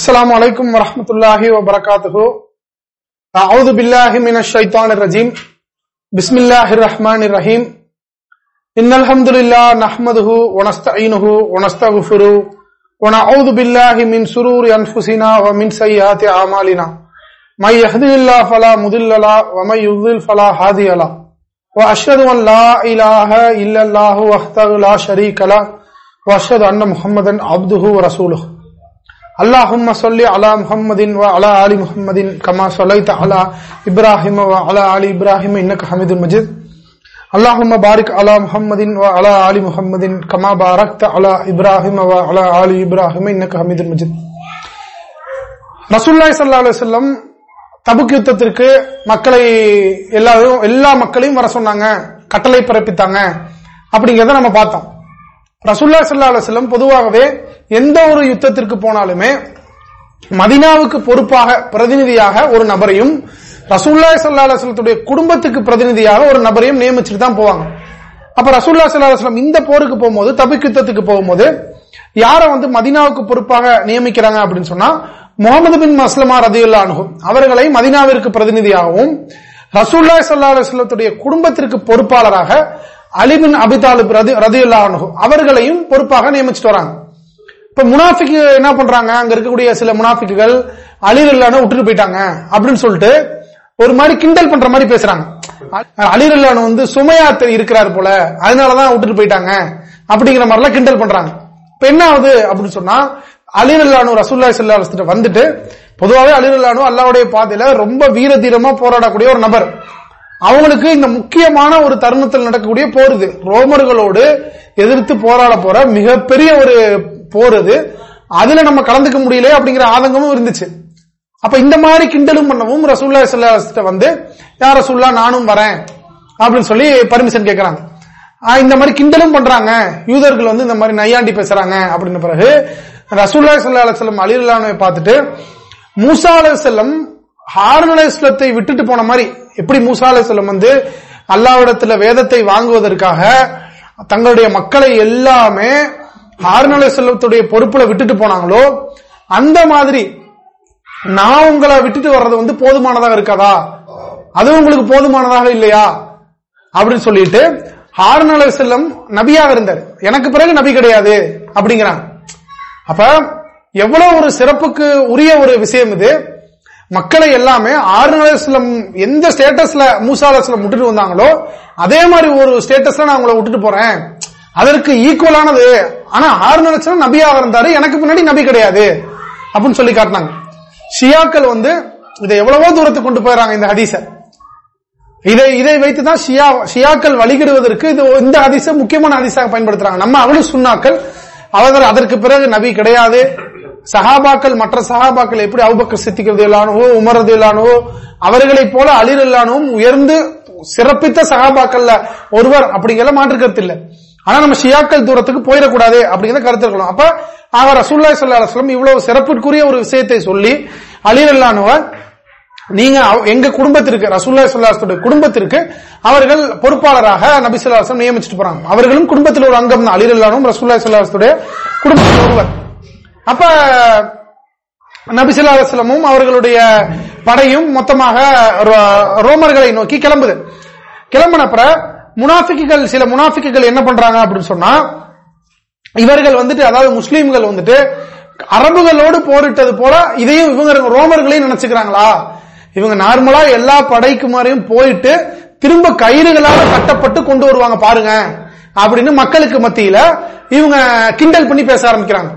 السلام عليكم ورحمة الله وبركاته أعوذ بالله من الشيطان الرجيم بسم الله الرحمن الرحيم إن الحمد لله نحمده ونستعينه ونستغفره ونعوذ بالله من سرور أنفسنا ومن سيئات أعمالنا من يهدي الله فلا مضل له ومن يضلل فلا هادي له وأشهد أن لا إله إلا الله وحده لا شريك له وأشهد أن محمدا عبده ورسوله اللهم صل على محمد وعلى ال محمد كما صليت على ابراهيم وعلى ال ابراهيم انك حميد مجيد اللهم بارك على محمد وعلى ال محمد كما باركت على ابراهيم وعلى ال ابراهيم انك حميد مجيد ரசூல்லாய் சல்லா அலுவலம் தபுக் யுத்தத்திற்கு மக்களை எல்லாரும் எல்லா மக்களையும் வர சொன்னாங்க கட்டளை பிறப்பித்தாங்க அப்படிங்கறத நம்ம பார்த்தோம் ரசுல்லா சல்லா அலுவலம் பொதுவாகவே எந்த ஒரு யுத்தத்திற்கு போனாலுமே மதினாவுக்கு பொறுப்பாக பிரதிநிதியாக ஒரு நபரையும் ரசூல்லா சல்லா அலுவலத்துடைய குடும்பத்துக்கு பிரதிநிதியாக ஒரு நபரையும் நியமிச்சுட்டு தான் போவாங்க. அப்ப ரசூல்லா சல்லா அலுவலம் இந்த போருக்கு போகும்போது தபிக் யுத்தத்துக்கு போகும்போது யார வந்து மதினாவுக்கு பொறுப்பாக நியமிக்கிறாங்க அப்படின்னு சொன்னா முகமது பின் மஸ்லமா ரதியுல்லா அனுகும் அவர்களை மதினாவிற்கு பிரதிநிதியாகவும் ரசூல்லா சல்லா அலுவலத்துடைய குடும்பத்திற்கு பொறுப்பாளராக அலிபின் அபிதாலிப் ரதியுல்லா அவர்களையும் பொறுப்பாக நியமிச்சுட்டு வராங்க. இப்ப முனாஃபிக்கு என்ன பண்றாங்க? அங்க இருக்கக்கூடிய சில முனாஃபிக்குகள் அலிரல்லான விட்டுட்டு போயிட்டாங்க அப்படின்னு சொல்லிட்டு ஒரு மாதிரி கிண்டல் பண்ற மாதிரி பேசுறாங்க. அலிரல்லான வந்து சுமையா இருக்கிறார் போல அதனாலதான் விட்டுட்டு போயிட்டாங்க அப்படிங்கிற மாதிரி எல்லாம் கிண்டல் பண்றாங்க. இப்ப என்ன ஆகுது அப்படின்னு சொன்னா அலிரல்லானு ரசூல்லா சல்லா வந்துட்டு பொதுவாகவே அலிரல்லானு அல்லாவுடைய பாதையில ரொம்ப வீர தீரமா போராடக்கூடிய ஒரு நபர். அவங்களுக்கு இந்த முக்கியமான ஒரு தருணத்தில் நடக்கக்கூடிய போர் இது. ரோமர்களோடு எதிர்த்து போராட போற மிகப்பெரிய ஒரு போர் அது அதுல நம்ம கலந்துக்க முடியல அப்படிங்கிற ஆதங்கமும் இருந்துச்சு. அப்ப இந்த மாதிரி கிண்டலும் பண்ணவும் ரசூல்லா சல்லா வந்து யார் ரசூல்லா நானும் வரேன் அப்படின்னு சொல்லி பர்மிஷன் கேட்கறாங்க இந்த மாதிரி கிண்டலும் பண்றாங்க. யூதர்கள் வந்து இந்த மாதிரி நையாண்டி பேசுறாங்க அப்படின்ன பிறகு ரசூல்லா சல்லா அலுவலம் அலிலானை பார்த்துட்டு மூசா அலுவலம் செல்லம் விட்டுட்டு போன மாதிரி எப்படி மூசால செல்லம் வந்து அல்லாவிடத்துல வேதத்தை வாங்குவதற்காக தங்களுடைய மக்களை எல்லாமே ஆறுநிலை செல்லத்துடைய பொறுப்புல விட்டுட்டு போனாங்களோ அந்த மாதிரி நான் உங்களை விட்டுட்டு வர்றது வந்து போதுமானதாக இருக்காதா? அது உங்களுக்கு போதுமானதாக இல்லையா? அப்படின்னு சொல்லிட்டு ஹாரன் செல்லம் நபியாக இருந்தார். எனக்கு பிறகு நபி கிடையாது அப்படிங்கிறாங்க. அப்ப எவ்வளவு ஒரு சிறப்புக்கு உரிய ஒரு விஷயம் இது. மக்களை எல்லாமே ஆறு எந்த ஸ்டேட்டஸ்ல மூசா விட்டுட்டு வந்தாங்களோ அதே மாதிரி ஒரு ஸ்டேட்டஸ்ல நான் உங்களை விட்டுட்டு போறேன். அதற்கு ஈக்குவலானது ஆனா ஆறு நபியாக இருந்தாரு. எனக்கு முன்னாடி நபி கிடையாது. அப்படின்னு சொல்லி காட்டினாங்க. ஷியாக்கள் வந்து இதை எவ்வளவோ தூரத்துக்கு கொண்டு போயிடறாங்க இந்த ஹதீச இதை இதை வைத்துதான் ஷியா ஷியாக்கள் வழிகிடுவதற்கு இது இந்த ஹதீச முக்கியமான ஹதீஸாக பயன்படுத்துறாங்க. நம்ம அவளும் சுண்ணாக்கள் அவர்கள் அதற்கு பிறகு நபி கிடையாது. சஹாபாக்கள் மற்ற சஹாபாக்கள் எப்படி அவுபக்கர் சித்திக்கிறது இல்லானவோ உமரது இல்லானவோ அவர்களைப் போல அலிர் இல்லானவும் உயர்ந்து சிறப்பித்த சகாபாக்கள்ல ஒருவர் அப்படிங்கிற மாற்று கருத்து இல்லை ஆனா நம்ம ஷியாக்கள் தூரத்துக்கு போயிடக்கூடாது அப்படிங்கிற கருத்து இருக்கணும் அப்ப அவர் ரசூல்லா சொல்லி இவ்வளவு சிறப்பிற்குரிய ஒரு விஷயத்தை சொல்லி அலிரல்லானவர் நீங்க எங்க குடும்பத்திற்கு ரசூல்லா சொல்லாசத்துடைய குடும்பத்திற்கு அவர்கள் பொறுப்பாளராக நபிசுல்லாசம் நியமிச்சுட்டு போறாங்க. அவர்களும் குடும்பத்தில் ஒரு அங்கம் தான். அலிரல்லானும் ரசூல்லா சொல்லாசத்துடைய குடும்பத்தில் ஒருவர். அப்ப நபிசுல்லாஸ்லமும் அவர்களுடைய படையும் மொத்தமாக ரோமர்களை நோக்கி கிளம்புது. கிளம்பினப்புற முனாஃபிக்குகள் சில முனாஃபிக்குகள் என்ன பண்றாங்க அப்படின்னு சொன்னா இவர்கள் வந்துட்டு அதாவது முஸ்லீம்கள் வந்துட்டு அரபுகளோடு போரிட்டது போல இதையும் இவங்க ரோமர்களையும் நினைச்சுக்கிறாங்களா? இவங்க நார்மலா எல்லா படைக்கு மாதிரியும் போயிட்டு திரும்ப கயிறுகளால் கட்டப்பட்டு கொண்டு வருவாங்க பாருங்க அப்படின்னு மக்களுக்கு மத்தியில இவங்க கிண்டல் பண்ணி பேச ஆரம்பிக்கிறாங்க.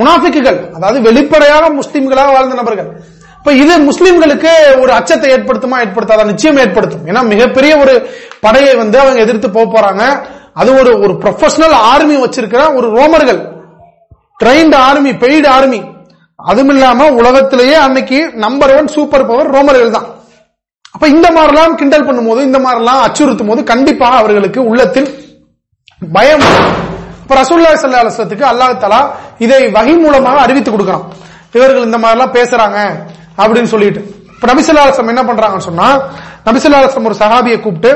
முனாஃபிக்குகள் அதாவது வெளிப்படையாக முஸ்லீம்களாக வாழ்ந்த நபர்கள். இப்ப இது முஸ்லிம்களுக்கு ஒரு அச்சத்தை ஏற்படுத்துமா ஏற்படுத்தாதா? நிச்சயம் ஏற்படுத்தும். ஏன்னா மிகப்பெரிய ஒரு படையை வந்து அவங்க எதிர்த்து போக போறாங்க. அது ஒரு ஒரு ப்ரொஃபஷனல் ஆர்மி வச்சிருக்கிற ஒரு ரோமர்கள். ட்ரெயின்டு ஆர்மி பெய்டு ஆர்மி அதுவும் இல்லாம உலகத்திலேயே அன்னைக்கு நம்பர் ஒன் சூப்பர் பவர் ரோமர்கள் தான். அப்ப இந்த மாதிரிலாம் கிண்டல் பண்ணும்போது இந்த மாதிரிலாம் அச்சுறுத்தும் போது கண்டிப்பாக அவர்களுக்கு உள்ளத்தில் பயம் இப்ப ரசூல்லா சல்லா அலுவலத்துக்கு தலா இதை வகை மூலமாக அறிவித்து கொடுக்கறான். இவர்கள் இந்த மாதிரிலாம் பேசுறாங்க அப்படின்னு சொல்லிட்டு. இப்ப நபிசுல்லாசம் என்ன பண்றாங்கன்னு சொன்னா நபிசுல்லாசம் ஒரு சஹாபியை கூப்பிட்டு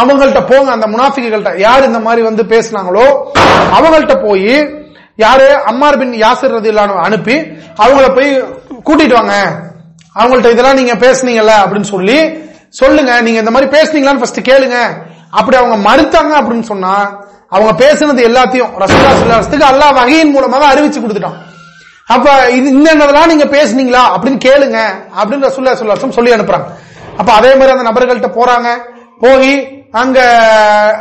அவங்கள்ட்ட போங்க அந்த முனாஃபிகள்கிட்ட யார் இந்த மாதிரி வந்து பேசினாங்களோ அவங்கள்ட்ட போய் யாரு? அம்மார் பின் யாசர் ரதில்லானு அனுப்பி அவங்கள போய் கூட்டிட்டு வாங்க. அவங்கள்ட்ட இதெல்லாம் நீங்க பேசுனீங்கல்ல அப்படின்னு சொல்லி சொல்லுங்க நீங்க இந்த மாதிரி பேசுனீங்களான்னு ஃபர்ஸ்ட் கேளுங்க. அப்படி அவங்க மறுத்தாங்க அப்படின்னு சொன்னா அவங்க பேசுனது எல்லாத்தையும் ரசூல்லா சொல்லாசத்துக்கு அல்லாஹ் வகையின் மூலமாக அறிவிச்சு கொடுத்துட்டான். அப்ப இது இன்னதெல்லாம் நீங்க பேசுனீங்களா அப்படின்னு கேளுங்க அப்படின்னு ரசூல்லா சொல்லாசம் சொல்லி அனுப்புறாங்க. அப்ப அதே மாதிரி அந்த நபர்கள்ட்ட போறாங்க. போய் அங்க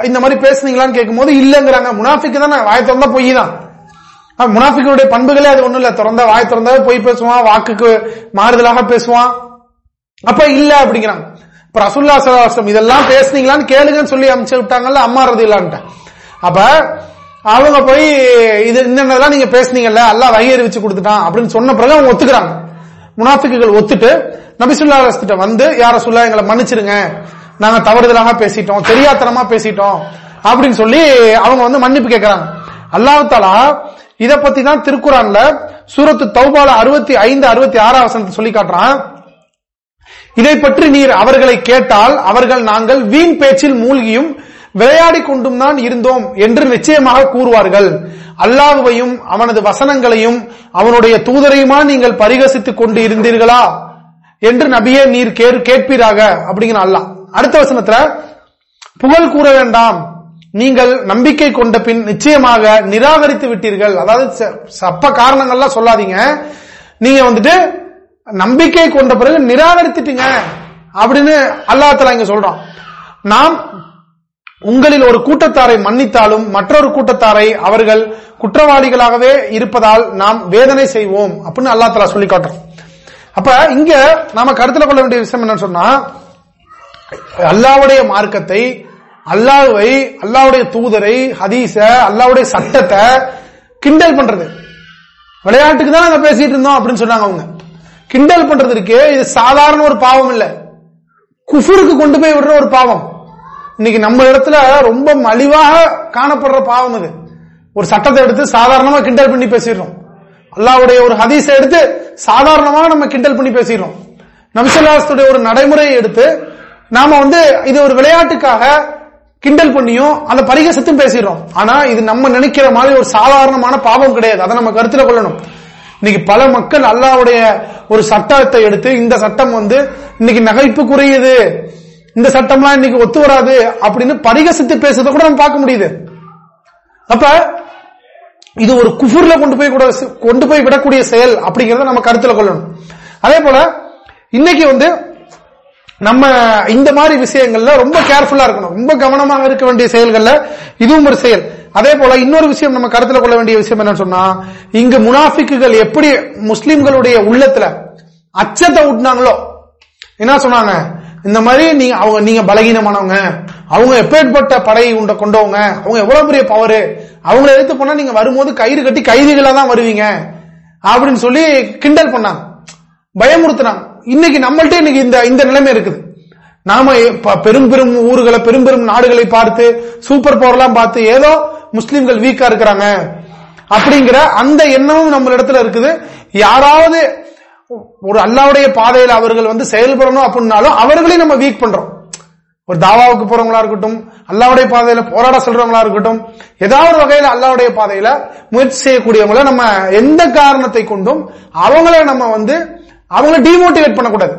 இந்த மாதிரி பேசுனீங்களான்னு கேட்கும்போது இல்லங்கிறாங்க. முனாஃபிக்கு தானே வாய் திறந்தா பொய் தான். முனாஃபிகளுடைய பண்புகளே அது ஒண்ணும் இல்ல. திறந்த வாய் திறந்தாவே பொய் பேசுவான் வாக்குக்கு மாறுதலாக பேசுவான். அப்ப இல்ல அப்படிங்கிறாங்க. இப்ப ரசுல்லா சலாசம் இதெல்லாம் பேசுனீங்களான்னு கேளுங்கன்னு சொல்லி அமைச்சு விட்டாங்கல்ல அம்மா ரதில்லான்ட்ட அப்ப அவங்க போய் இது என்னென்னலாம் நீங்க பேசுனீங்கல்ல எல்லாம் வகை அறிவிச்சு கொடுத்துட்டான் அப்படின்னு சொன்ன பிறகு அவங்க ஒத்துக்கிறாங்க. முனாஃபிக்குகள் ஒத்துட்டு நபிசுல்லா கிட்ட வந்து யார சொல்ல எங்களை மன்னிச்சிருங்க. நாங்க தவறுதலாக பேசிட்டோம் தெரியாத்தனமா பேசிட்டோம். அப்படின்னு சொல்லி அவங்க வந்து மன்னிப்பு கேட்கிறாங்க அல்லாஹாலா இத பத்தி தான் திருக்குறான்ல சூரத்து தௌபால அறுபத்தி ஐந்து அறுபத்தி ஆறாம் வசனத்தை சொல்லி காட்டுறான். இதை பற்றி நீர் அவர்களை கேட்டால் அவர்கள் நாங்கள் வீண் பேச்சில் மூழ்கியும் விளையாடி கொண்டும் தான் இருந்தோம் என்று நிச்சயமாக கூறுவார்கள். அல்லாஹுவையும் அவனது வசனங்களையும் அவனுடைய தூதரையுமா நீங்கள் பரிகசித்துக் கொண்டு இருந்தீர்களா என்று நபியே நீர் கேட்பீராக அப்படிங்கிற அல்லாஹ். அடுத்த வசனத்துல புகழ் கூற வேண்டாம். நீங்கள் நம்பிக்கை கொண்ட பின் நிச்சயமாக நிராகரித்து விட்டீர்கள். அதாவது சப்ப காரணங்கள்லாம் சொல்லாதீங்க. நீங்க வந்துட்டு நம்பிக்கை கொண்ட பிறகு நிராகரித்துட்டீங்க அப்படின்னு அல்லாத்தலா இங்க சொல்றோம் நாம் உங்களில் ஒரு கூட்டத்தாரை மன்னித்தாலும் மற்றொரு கூட்டத்தாரை அவர்கள் குற்றவாளிகளாகவே இருப்பதால் நாம் வேதனை செய்வோம் அப்படின்னு அல்லா தலா சொல்லி காட்டுறோம் அப்ப இங்க நாம கருத்துல கொள்ள வேண்டிய விஷயம் என்னன்னு சொன்னா அல்லாவுடைய மார்க்கத்தை அல்லாவை அல்லாவுடைய தூதரை ஹதீச அல்லாவுடைய சட்டத்தை கிண்டல் பண்றது. விளையாட்டுக்கு தான் நாங்க பேசிட்டு இருந்தோம் அப்படின்னு சொன்னாங்க அவங்க. கிண்டல் பண்றதுக்கு இது சாதாரண ஒரு பாவம் இல்ல. குஃபுருக்கு கொண்டு போய் விடுற ஒரு பாவம். இன்னைக்கு நம்ம இடத்துல ரொம்ப மலிவாக காணப்படுற பாவம் இது. ஒரு சட்டத்தை எடுத்து சாதாரணமா கிண்டல் பண்ணி பேசிடுறோம். அல்லாவுடைய ஒரு ஹதீஸை எடுத்து சாதாரணமாக நம்ம கிண்டல் பண்ணி பேசிடுறோம். நம்சல்லாசத்துடைய ஒரு நடைமுறையை எடுத்து நாம வந்து இது ஒரு விளையாட்டுக்காக கிண்டல் பண்ணியும் அந்த பரிகசத்தும் பேசிடுறோம். ஆனா இது நம்ம நினைக்கிற மாதிரி ஒரு சாதாரணமான பாவம் கிடையாது. அதை நம்ம கருத்துல கொள்ளணும். இன்னைக்கு பல மக்கள் அல்லாவுடைய ஒரு சட்டத்தை எடுத்து இந்த சட்டம் வந்து இன்னைக்கு நகைப்புக்குரியது. இந்த சட்டம்லாம் இன்னைக்கு ஒத்து வராது அப்படின்னு பரிகசித்து பேசுறத கூட நம்ம பார்க்க முடியுது. அப்ப இது ஒரு குஃபுர்ல கொண்டு போய் கூட கொண்டு போய் விடக்கூடிய செயல் அப்படிங்கறத நம்ம கருத்துல கொள்ளணும். அதே போல இன்னைக்கு வந்து நம்ம இந்த மாதிரி விஷயங்கள்ல ரொம்ப கேர்ஃபுல்லா இருக்கணும். ரொம்ப கவனமாக இருக்க வேண்டிய செயல்கள்ல இதுவும் ஒரு செயல். அதே போல இன்னொரு விஷயம் நம்ம கருத்துல கொள்ள வேண்டிய விஷயம் என்னன்னு சொன்னா இங்கு முனாஃபிக்குகள் எப்படி முஸ்லிம்களுடைய உள்ளத்துல அச்சத்தை விட்டுனாங்களோ என்ன சொன்னாங்க? இந்த மாதிரி நீங்க அவங்க நீங்க பலகீனமானவங்க. அவங்க எப்பேற்பட்ட படையை உண்ட கொண்டவங்க. அவங்க எவ்வளவு பெரிய பவரு அவங்களை எடுத்து போனா நீங்க வரும்போது கயிறு கட்டி கைதிகளா தான் வருவீங்க. அப்படின்னு சொல்லி கிண்டல் பண்ணாங்க. பயமுறுத்தினாங்க. இன்னைக்கு நம்மள்ட்ட இன்னைக்கு இந்த இந்த நிலைமை இருக்குது. நாம பெரும் பெரும் ஊர்களை பெரும் பெரும் நாடுகளை பார்த்து சூப்பர் பவர் எல்லாம் பார்த்து ஏதோ முஸ்லிம்கள் வீக்கா இருக்கிறாங்க. அப்படிங்கிற அந்த எண்ணமும் நம்ம இடத்துல இருக்குது. யாராவது ஒரு அல்லாவுடைய பாதையில் அவர்கள் வந்து செயல்படணும் அப்படின்னாலும் அவர்களையும் நம்ம வீக் பண்றோம். ஒரு தாவாவுக்கு போறவங்களா இருக்கட்டும் அல்லாவுடைய பாதையில போராட சொல்றவங்களா இருக்கட்டும் ஏதாவது வகையில அல்லாவுடைய பாதையில முயற்சி செய்யக்கூடியவங்கள நம்ம எந்த காரணத்தை கொண்டும் அவங்கள நம்ம வந்து அவங்கள டிமோட்டிவேட் பண்ணக்கூடாது.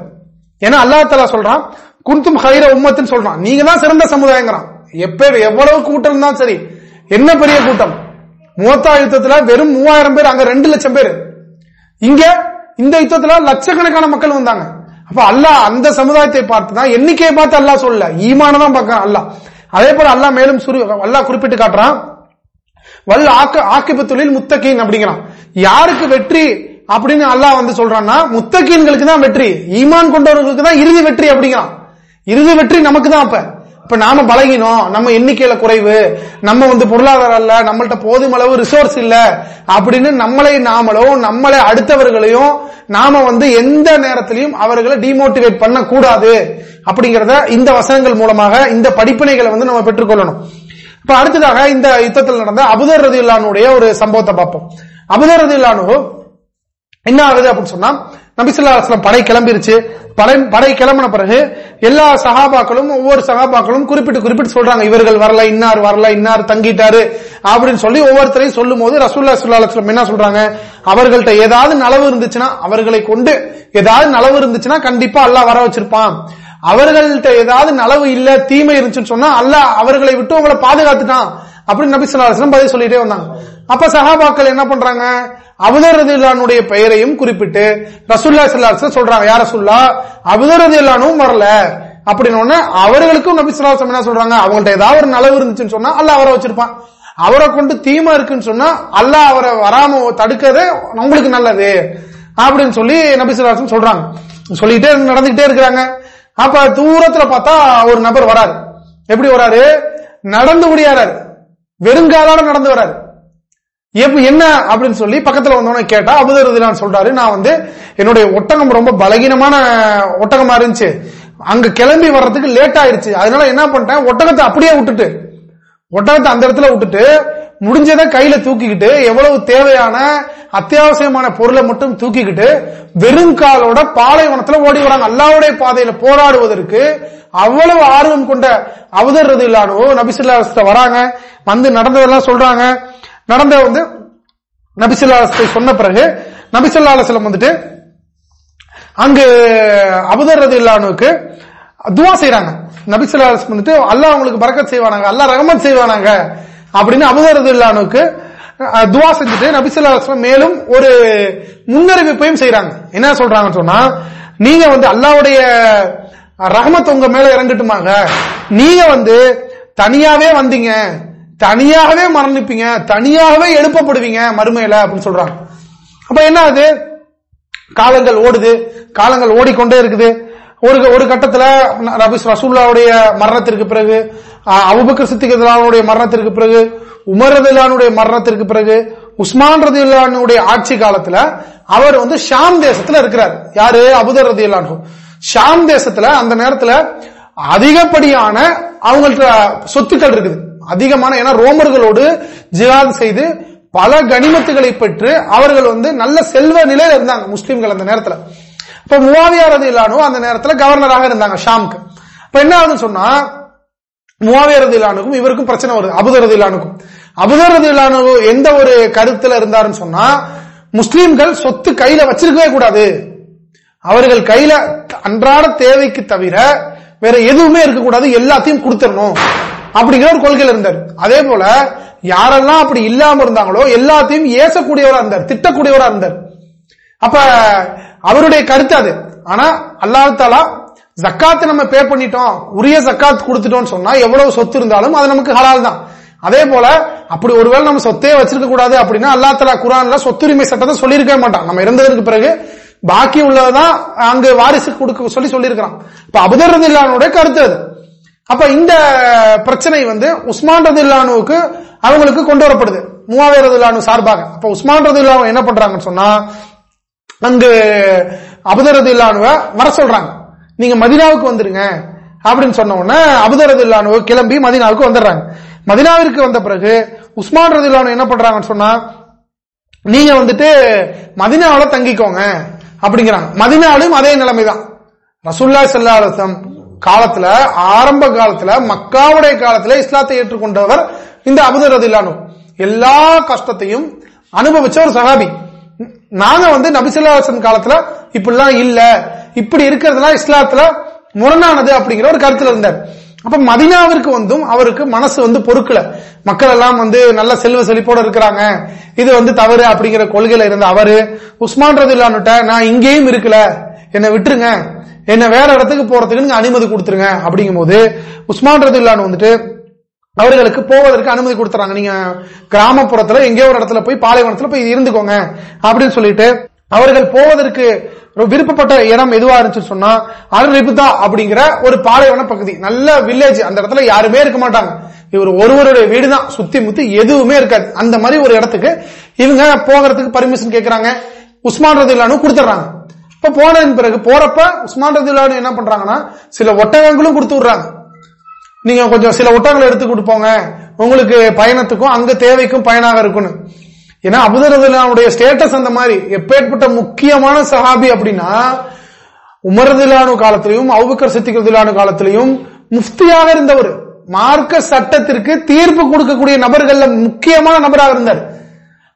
ஏன்னா அல்லா தலா சொல்றான் குந்தும் ஹைர உம்மத்துன்னு சொல்றான். நீங்க தான் சிறந்த சமுதாயங்கிறான். எப்ப எவ்வளவு கூட்டம் இருந்தாலும் சரி என்ன பெரிய கூட்டம்? மூத்தா யுத்தத்துல வெறும் மூவாயிரம் பேர் அங்க ரெண்டு லட்சம் பேர். இங்க இந்த யுத்தத்துல லட்சக்கணக்கான மக்கள் வந்தாங்க. அப்ப அல்லாஹ் அந்த சமுதாயத்தை பார்த்து தான் எண்ணிக்கையை பார்த்து அல்லாஹ் சொல்லல. ஈமானதான் பார்க்கறான் அல்லாஹ். அதே போல அல்லாஹ் மேலும் அல்லாஹ் குறிப்பிட்டு காட்டுறான். வல்ல ஆக்க ஆக்கிப்பு தொழில் முத்தகீன் அப்படிங்கிறான். யாருக்கு வெற்றி அப்படின்னு அல்லாஹ் வந்து சொல்றான்னா முத்தகீன்களுக்கு தான் வெற்றி. ஈமான் கொண்டவர்களுக்கு தான் இறுதி வெற்றி அப்படிங்கிறான். இறுதி வெற்றி நமக்கு தான் அப்ப. இப்ப நாம பழகினோம். நம்ம எண்ணிக்கையில குறைவு. நம்ம வந்து பொருளாதாரம் இல்ல நம்மள்ட்ட போதுமளவு ரிசோர்ஸ் இல்ல. அப்படின்னு நம்மளை நாமளும் நம்மளை அடுத்தவர்களையும் நாம வந்து எந்த நேரத்திலையும் அவர்களை டிமோட்டிவேட் பண்ண கூடாது அப்படிங்கறத இந்த வசனங்கள் மூலமாக இந்த படிப்பினைகளை வந்து நம்ம பெற்றுக்கொள்ளணும். இப்ப அடுத்ததாக இந்த யுத்தத்தில் நடந்த அபுதர் ரதில்லானுடைய ஒரு சம்பவத்தை பார்ப்போம். அபுதர் ரதில்லானு என்ன ஆகுது அப்படின்னு சொன்னா நபிசுல்லாஸ்லாம் படை கிளம்பிருச்சு. படை படை கிளம்பின பிறகு எல்லா சகாபாக்களும் ஒவ்வொரு சகாபாக்களும் குறிப்பிட்டு குறிப்பிட்டு சொல்றாங்க இவர்கள் வரல இன்னார் வரல இன்னார் தங்கிட்டாரு அப்படின்னு சொல்லி ஒவ்வொருத்தரையும் சொல்லும் போது ரசூல்லா சுல்லாஸ்லம் என்ன சொல்றாங்க? அவர்கள்ட்ட ஏதாவது நலவு இருந்துச்சுன்னா அவர்களை கொண்டு ஏதாவது நலவு இருந்துச்சுன்னா கண்டிப்பா அல்லா வர வச்சிருப்பான். அவர்கள்ட்ட ஏதாவது நலவு இல்ல தீமை இருந்துச்சுன்னு சொன்னா அல்ல அவர்களை விட்டு உங்களை பாதுகாத்துட்டான். அப்படின்னு நபி சொல்லாஸ்லம் பதில் சொல்லிட்டே வந்தாங்க. அப்ப சகாபாக்கள் என்ன பண்றாங்க? அபுதரதிலானுடைய பெயரையும் குறிப்பிட்டு ரசுல்லா சல்லாஸ் சொல்றாங்க யார் சொல்லா அபுதரதிலானும் வரல. அப்படின்னு அவர்களுக்கும் நபி சொல்லாசம் என்ன சொல்றாங்க? அவங்கள்ட்ட ஏதாவது ஒரு நலவு இருந்துச்சுன்னு சொன்னா அல்ல அவரை வச்சிருப்பான். அவரை கொண்டு தீமா இருக்குன்னு சொன்னா அல்ல அவரை வராம தடுக்கிறது உங்களுக்கு நல்லது அப்படின்னு சொல்லி நபி சொல்லாசம் சொல்றாங்க. சொல்லிட்டே நடந்துகிட்டே இருக்கிறாங்க. அப்ப தூரத்துல பார்த்தா ஒரு நபர் வராரு. எப்படி வராரு? நடந்து முடியாறாரு. வெறுங்காலோட நடந்து வராரு. என்ன அப்படின்னு சொல்லி பக்கத்துல வந்தவன கேட்டா அபுதரதிலான் சொல்றாரு நான் வந்து என்னுடைய ஒட்டகம் ரொம்ப பலகீனமான ஒட்டகமா இருந்துச்சு. அங்க கிளம்பி வர்றதுக்கு லேட் ஆயிருச்சு. அதனால என்ன பண்ணிட்டேன் ஒட்டகத்தை அப்படியே விட்டுட்டு ஒட்டகத்தை அந்த இடத்துல விட்டுட்டு முடிஞ்சதை கையில தூக்கிக்கிட்டு எவ்வளவு தேவையான அத்தியாவசியமான பொருளை மட்டும் தூக்கிக்கிட்டு வெறுங்காலோட பாலைவனத்துல ஓடி வராங்க. அல்லாவுடைய பாதையில போராடுவதற்கு அவ்வளவு ஆர்வம் கொண்ட அவதர் இல்லானோ நபிசுல்லா வராங்க. வந்து நடந்ததெல்லாம் சொல்றாங்க. நடந்த வந்து நபிசுல்லாசத்தை சொன்ன பிறகு நபிசுல்லா வந்துட்டு அங்கு அபுதர் இல்லானுக்கு துவா செய்யறாங்க நபிசுல்லா வந்துட்டு அல்லாஹ் அவங்களுக்கு பறக்கத் செய்வானாங்க அல்லா ரகமத் செய்வானாங்க அப்படின்னு அபுதர் இல்லானுக்கு துவா செஞ்சுட்டு நபிசுல்லா மேலும் ஒரு முன்னறிவிப்பையும் செய்யறாங்க என்ன சொல்றாங்கன்னு சொன்னா நீங்க வந்து அல்லாவுடைய ரஹமத் உங்க மேல இறங்கட்டுமாங்க? நீங்க வந்து தனியாவே வந்தீங்க. தனியாகவே மரணிப்பீங்க தனியாகவே எழுப்பப்படுவீங்க மறுமையில அப்படின்னு சொல்றாங்க. அப்ப என்ன ஆகுது காலங்கள் ஓடுது காலங்கள் ஓடிக்கொண்டே இருக்குது. ஒரு ஒரு கட்டத்துல ரசூல்லாவுடைய மரணத்திற்கு பிறகு அபுபக்கர் சித்திகலானுடைய மரணத்திற்கு பிறகு உமர் ரதிலானுடைய மரணத்திற்கு பிறகு உஸ்மான் ரதிலானுடைய ஆட்சி காலத்துல அவர் வந்து ஷாம் தேசத்துல இருக்கிறார். யாரு? அபுதர் ரதிலானு ஷாம் தேசத்துல அந்த நேரத்துல அதிகப்படியான அவங்கள்ட்ட சொத்துக்கள் இருக்குது. அதிகமான ஏன்னா ரோமர்களோடு ஜிஹாத் செய்து பல கனிமத்துகளை பெற்று அவர்கள் வந்து நல்ல செல்வ நிலையில இருந்தாங்க முஸ்லீம்கள் அந்த நேரத்தில். இப்ப மூவாவியாரது இல்லானோ அந்த நேரத்தில் கவர்னராக இருந்தாங்க ஷாம்க்கு. இப்ப என்ன ஆகுதுன்னு சொன்னா மூவாவியாரது இல்லானுக்கும் இவருக்கும் பிரச்சனை வருது அபுதரது இல்லானுக்கும் அபுதரது இல்லானு எந்த ஒரு கருத்துல இருந்தாருன்னு சொன்னா முஸ்லீம்கள் சொத்து கையில வச்சிருக்கவே கூடாது. அவர்கள் கையில அன்றாட தேவைக்கு தவிர வேற எதுவுமே இருக்கக்கூடாது எல்லாத்தையும் கொடுத்துடணும். அப்படிங்கிற ஒரு கொள்கையில் இருந்தார். அதே போல யாரெல்லாம் அப்படி இல்லாம இருந்தாங்களோ எல்லாத்தையும் ஏசக்கூடியவரா இருந்தார் திட்டக்கூடியவரா இருந்தார். அப்ப அவருடைய கருத்து அது. ஆனா அல்லாத்தாலா ஜக்காத்து நம்ம பே பண்ணிட்டோம் உரிய ஜக்காத் கொடுத்துட்டோம் சொன்னா எவ்வளவு சொத்து இருந்தாலும் அது நமக்கு ஹலால் தான். அதே போல அப்படி ஒருவேளை நம்ம சொத்தே வச்சிருக்க கூடாது அப்படின்னா அல்லா தலா குரான்ல சொத்துரிமை சட்டத்தை சொல்லியிருக்க மாட்டான். நம்ம இறந்ததற்கு பிறகு பாக்கி உள்ளதான் அங்கு வாரிசு கொடுக்க சொல்லி சொல்லியிருக்கிறான். இப்ப அபுதர் இல்லானுடைய கருத்து அது. அப்ப இந்த பிரச்சனை வந்து உஸ்மான் ரதில்லானுக்கு அவங்களுக்கு கொண்டு வரப்படுது. மூவாயிரம் ரதுல்லானு சார்பாக. அப்ப உஸ்மான் ரதில்லானு என்ன பண்றாங்கன்னு சொன்னா அங்கு அபுதரது இல்லானுவ வர சொல்றாங்க. நீங்க மதினாவுக்கு வந்துருங்க. அப்படின்னு சொன்ன உடனே அபுதரது இல்லானுவ கிளம்பி மதினாவுக்கு வந்துடுறாங்க. மதினாவிற்கு வந்த பிறகு உஸ்மான் ரதில்லானு என்ன பண்றாங்கன்னு சொன்னா நீங்க வந்துட்டு மதினாவில தங்கிக்கோங்க. அப்படிங்கிறாங்க. மதினாலும் அதே நிலைமைதான். ரசுல்லா செல்லாசம் காலத்துல ஆரம்ப காலத்துல மக்காவுடைய காலத்துல இஸ்லாத்தை ஏற்றுக்கொண்டவர் இந்த அபுதர் ரதில்லானு எல்லா கஷ்டத்தையும் அனுபவிச்ச ஒரு சகாபி நாங்க வந்து நபிசுல்லாசன் காலத்துல இப்படிலாம் இல்ல இப்படி இருக்கிறதுலாம் இஸ்லாத்துல முரணானது அப்படிங்கிற ஒரு கருத்துல இருந்தார். அப்ப மதினாவிற்கு வந்தும் அவருக்கு மனசு வந்து பொறுக்கல. மக்கள் எல்லாம் வந்து நல்ல செல்வ செழிப்போட இருக்கிறாங்க. இது வந்து தவறு அப்படிங்கிற கொள்கையில இருந்த அவரு உஸ்மான் ரதில்லான்னுட்ட நான் இங்கேயும் இருக்கல. என்னை விட்டுருங்க. என்ன வேற இடத்துக்கு போறதுக்கு நீங்க அனுமதி கொடுத்துருங்க. அப்படிங்கும் போது உஸ்மான் ரதில்லான்னு வந்துட்டு அவர்களுக்கு போவதற்கு அனுமதி கொடுத்துறாங்க. நீங்க கிராமப்புறத்துல எங்கேயோ ஒரு இடத்துல போய் பாலைவனத்துல போய் இருந்துக்கோங்க அப்படின்னு சொல்லிட்டு அவர்கள் போவதற்கு விருப்பப்பட்ட இடம் எதுவா இருந்துச்சு சொன்னா அல்ரிபுதா அப்படிங்கிற ஒரு பாலைவன பகுதி. நல்ல வில்லேஜ் அந்த இடத்துல யாருமே இருக்க மாட்டாங்க. இவர் ஒருவருடைய வீடு தான் சுத்தி முத்தி எதுவுமே இருக்காது. அந்த மாதிரி ஒரு இடத்துக்கு இவங்க போகிறதுக்கு பர்மிஷன் கேட்கறாங்க உஸ்மான் ரதில்லானு கொடுத்துறாங்க இப்ப போனதன் பிறகு போறப்ப உஸ்மான் ரதிலானு என்ன பண்றாங்கன்னா சில ஒட்டகங்களும் கொடுத்து விடுறாங்க. நீங்க கொஞ்சம் சில ஒட்டகங்களை எடுத்து கொடுப்போங்க. உங்களுக்கு பயணத்துக்கும் அங்க தேவைக்கும் பயனாக இருக்கும்னு. ஏன்னா அபுதரதுல்லானுடைய ஸ்டேட்டஸ் அந்த மாதிரி. எப்பேற்பட்ட முக்கியமான சஹாபி அப்படின்னா உமரதுலானு காலத்திலையும் அவுபக்கர் சித்திகரதுல்லானு காலத்திலையும் முஃப்தியாக இருந்தவர். மார்க்க சட்டத்திற்கு தீர்ப்பு கொடுக்கக்கூடிய நபர்கள் முக்கியமான நபராக இருந்தார்.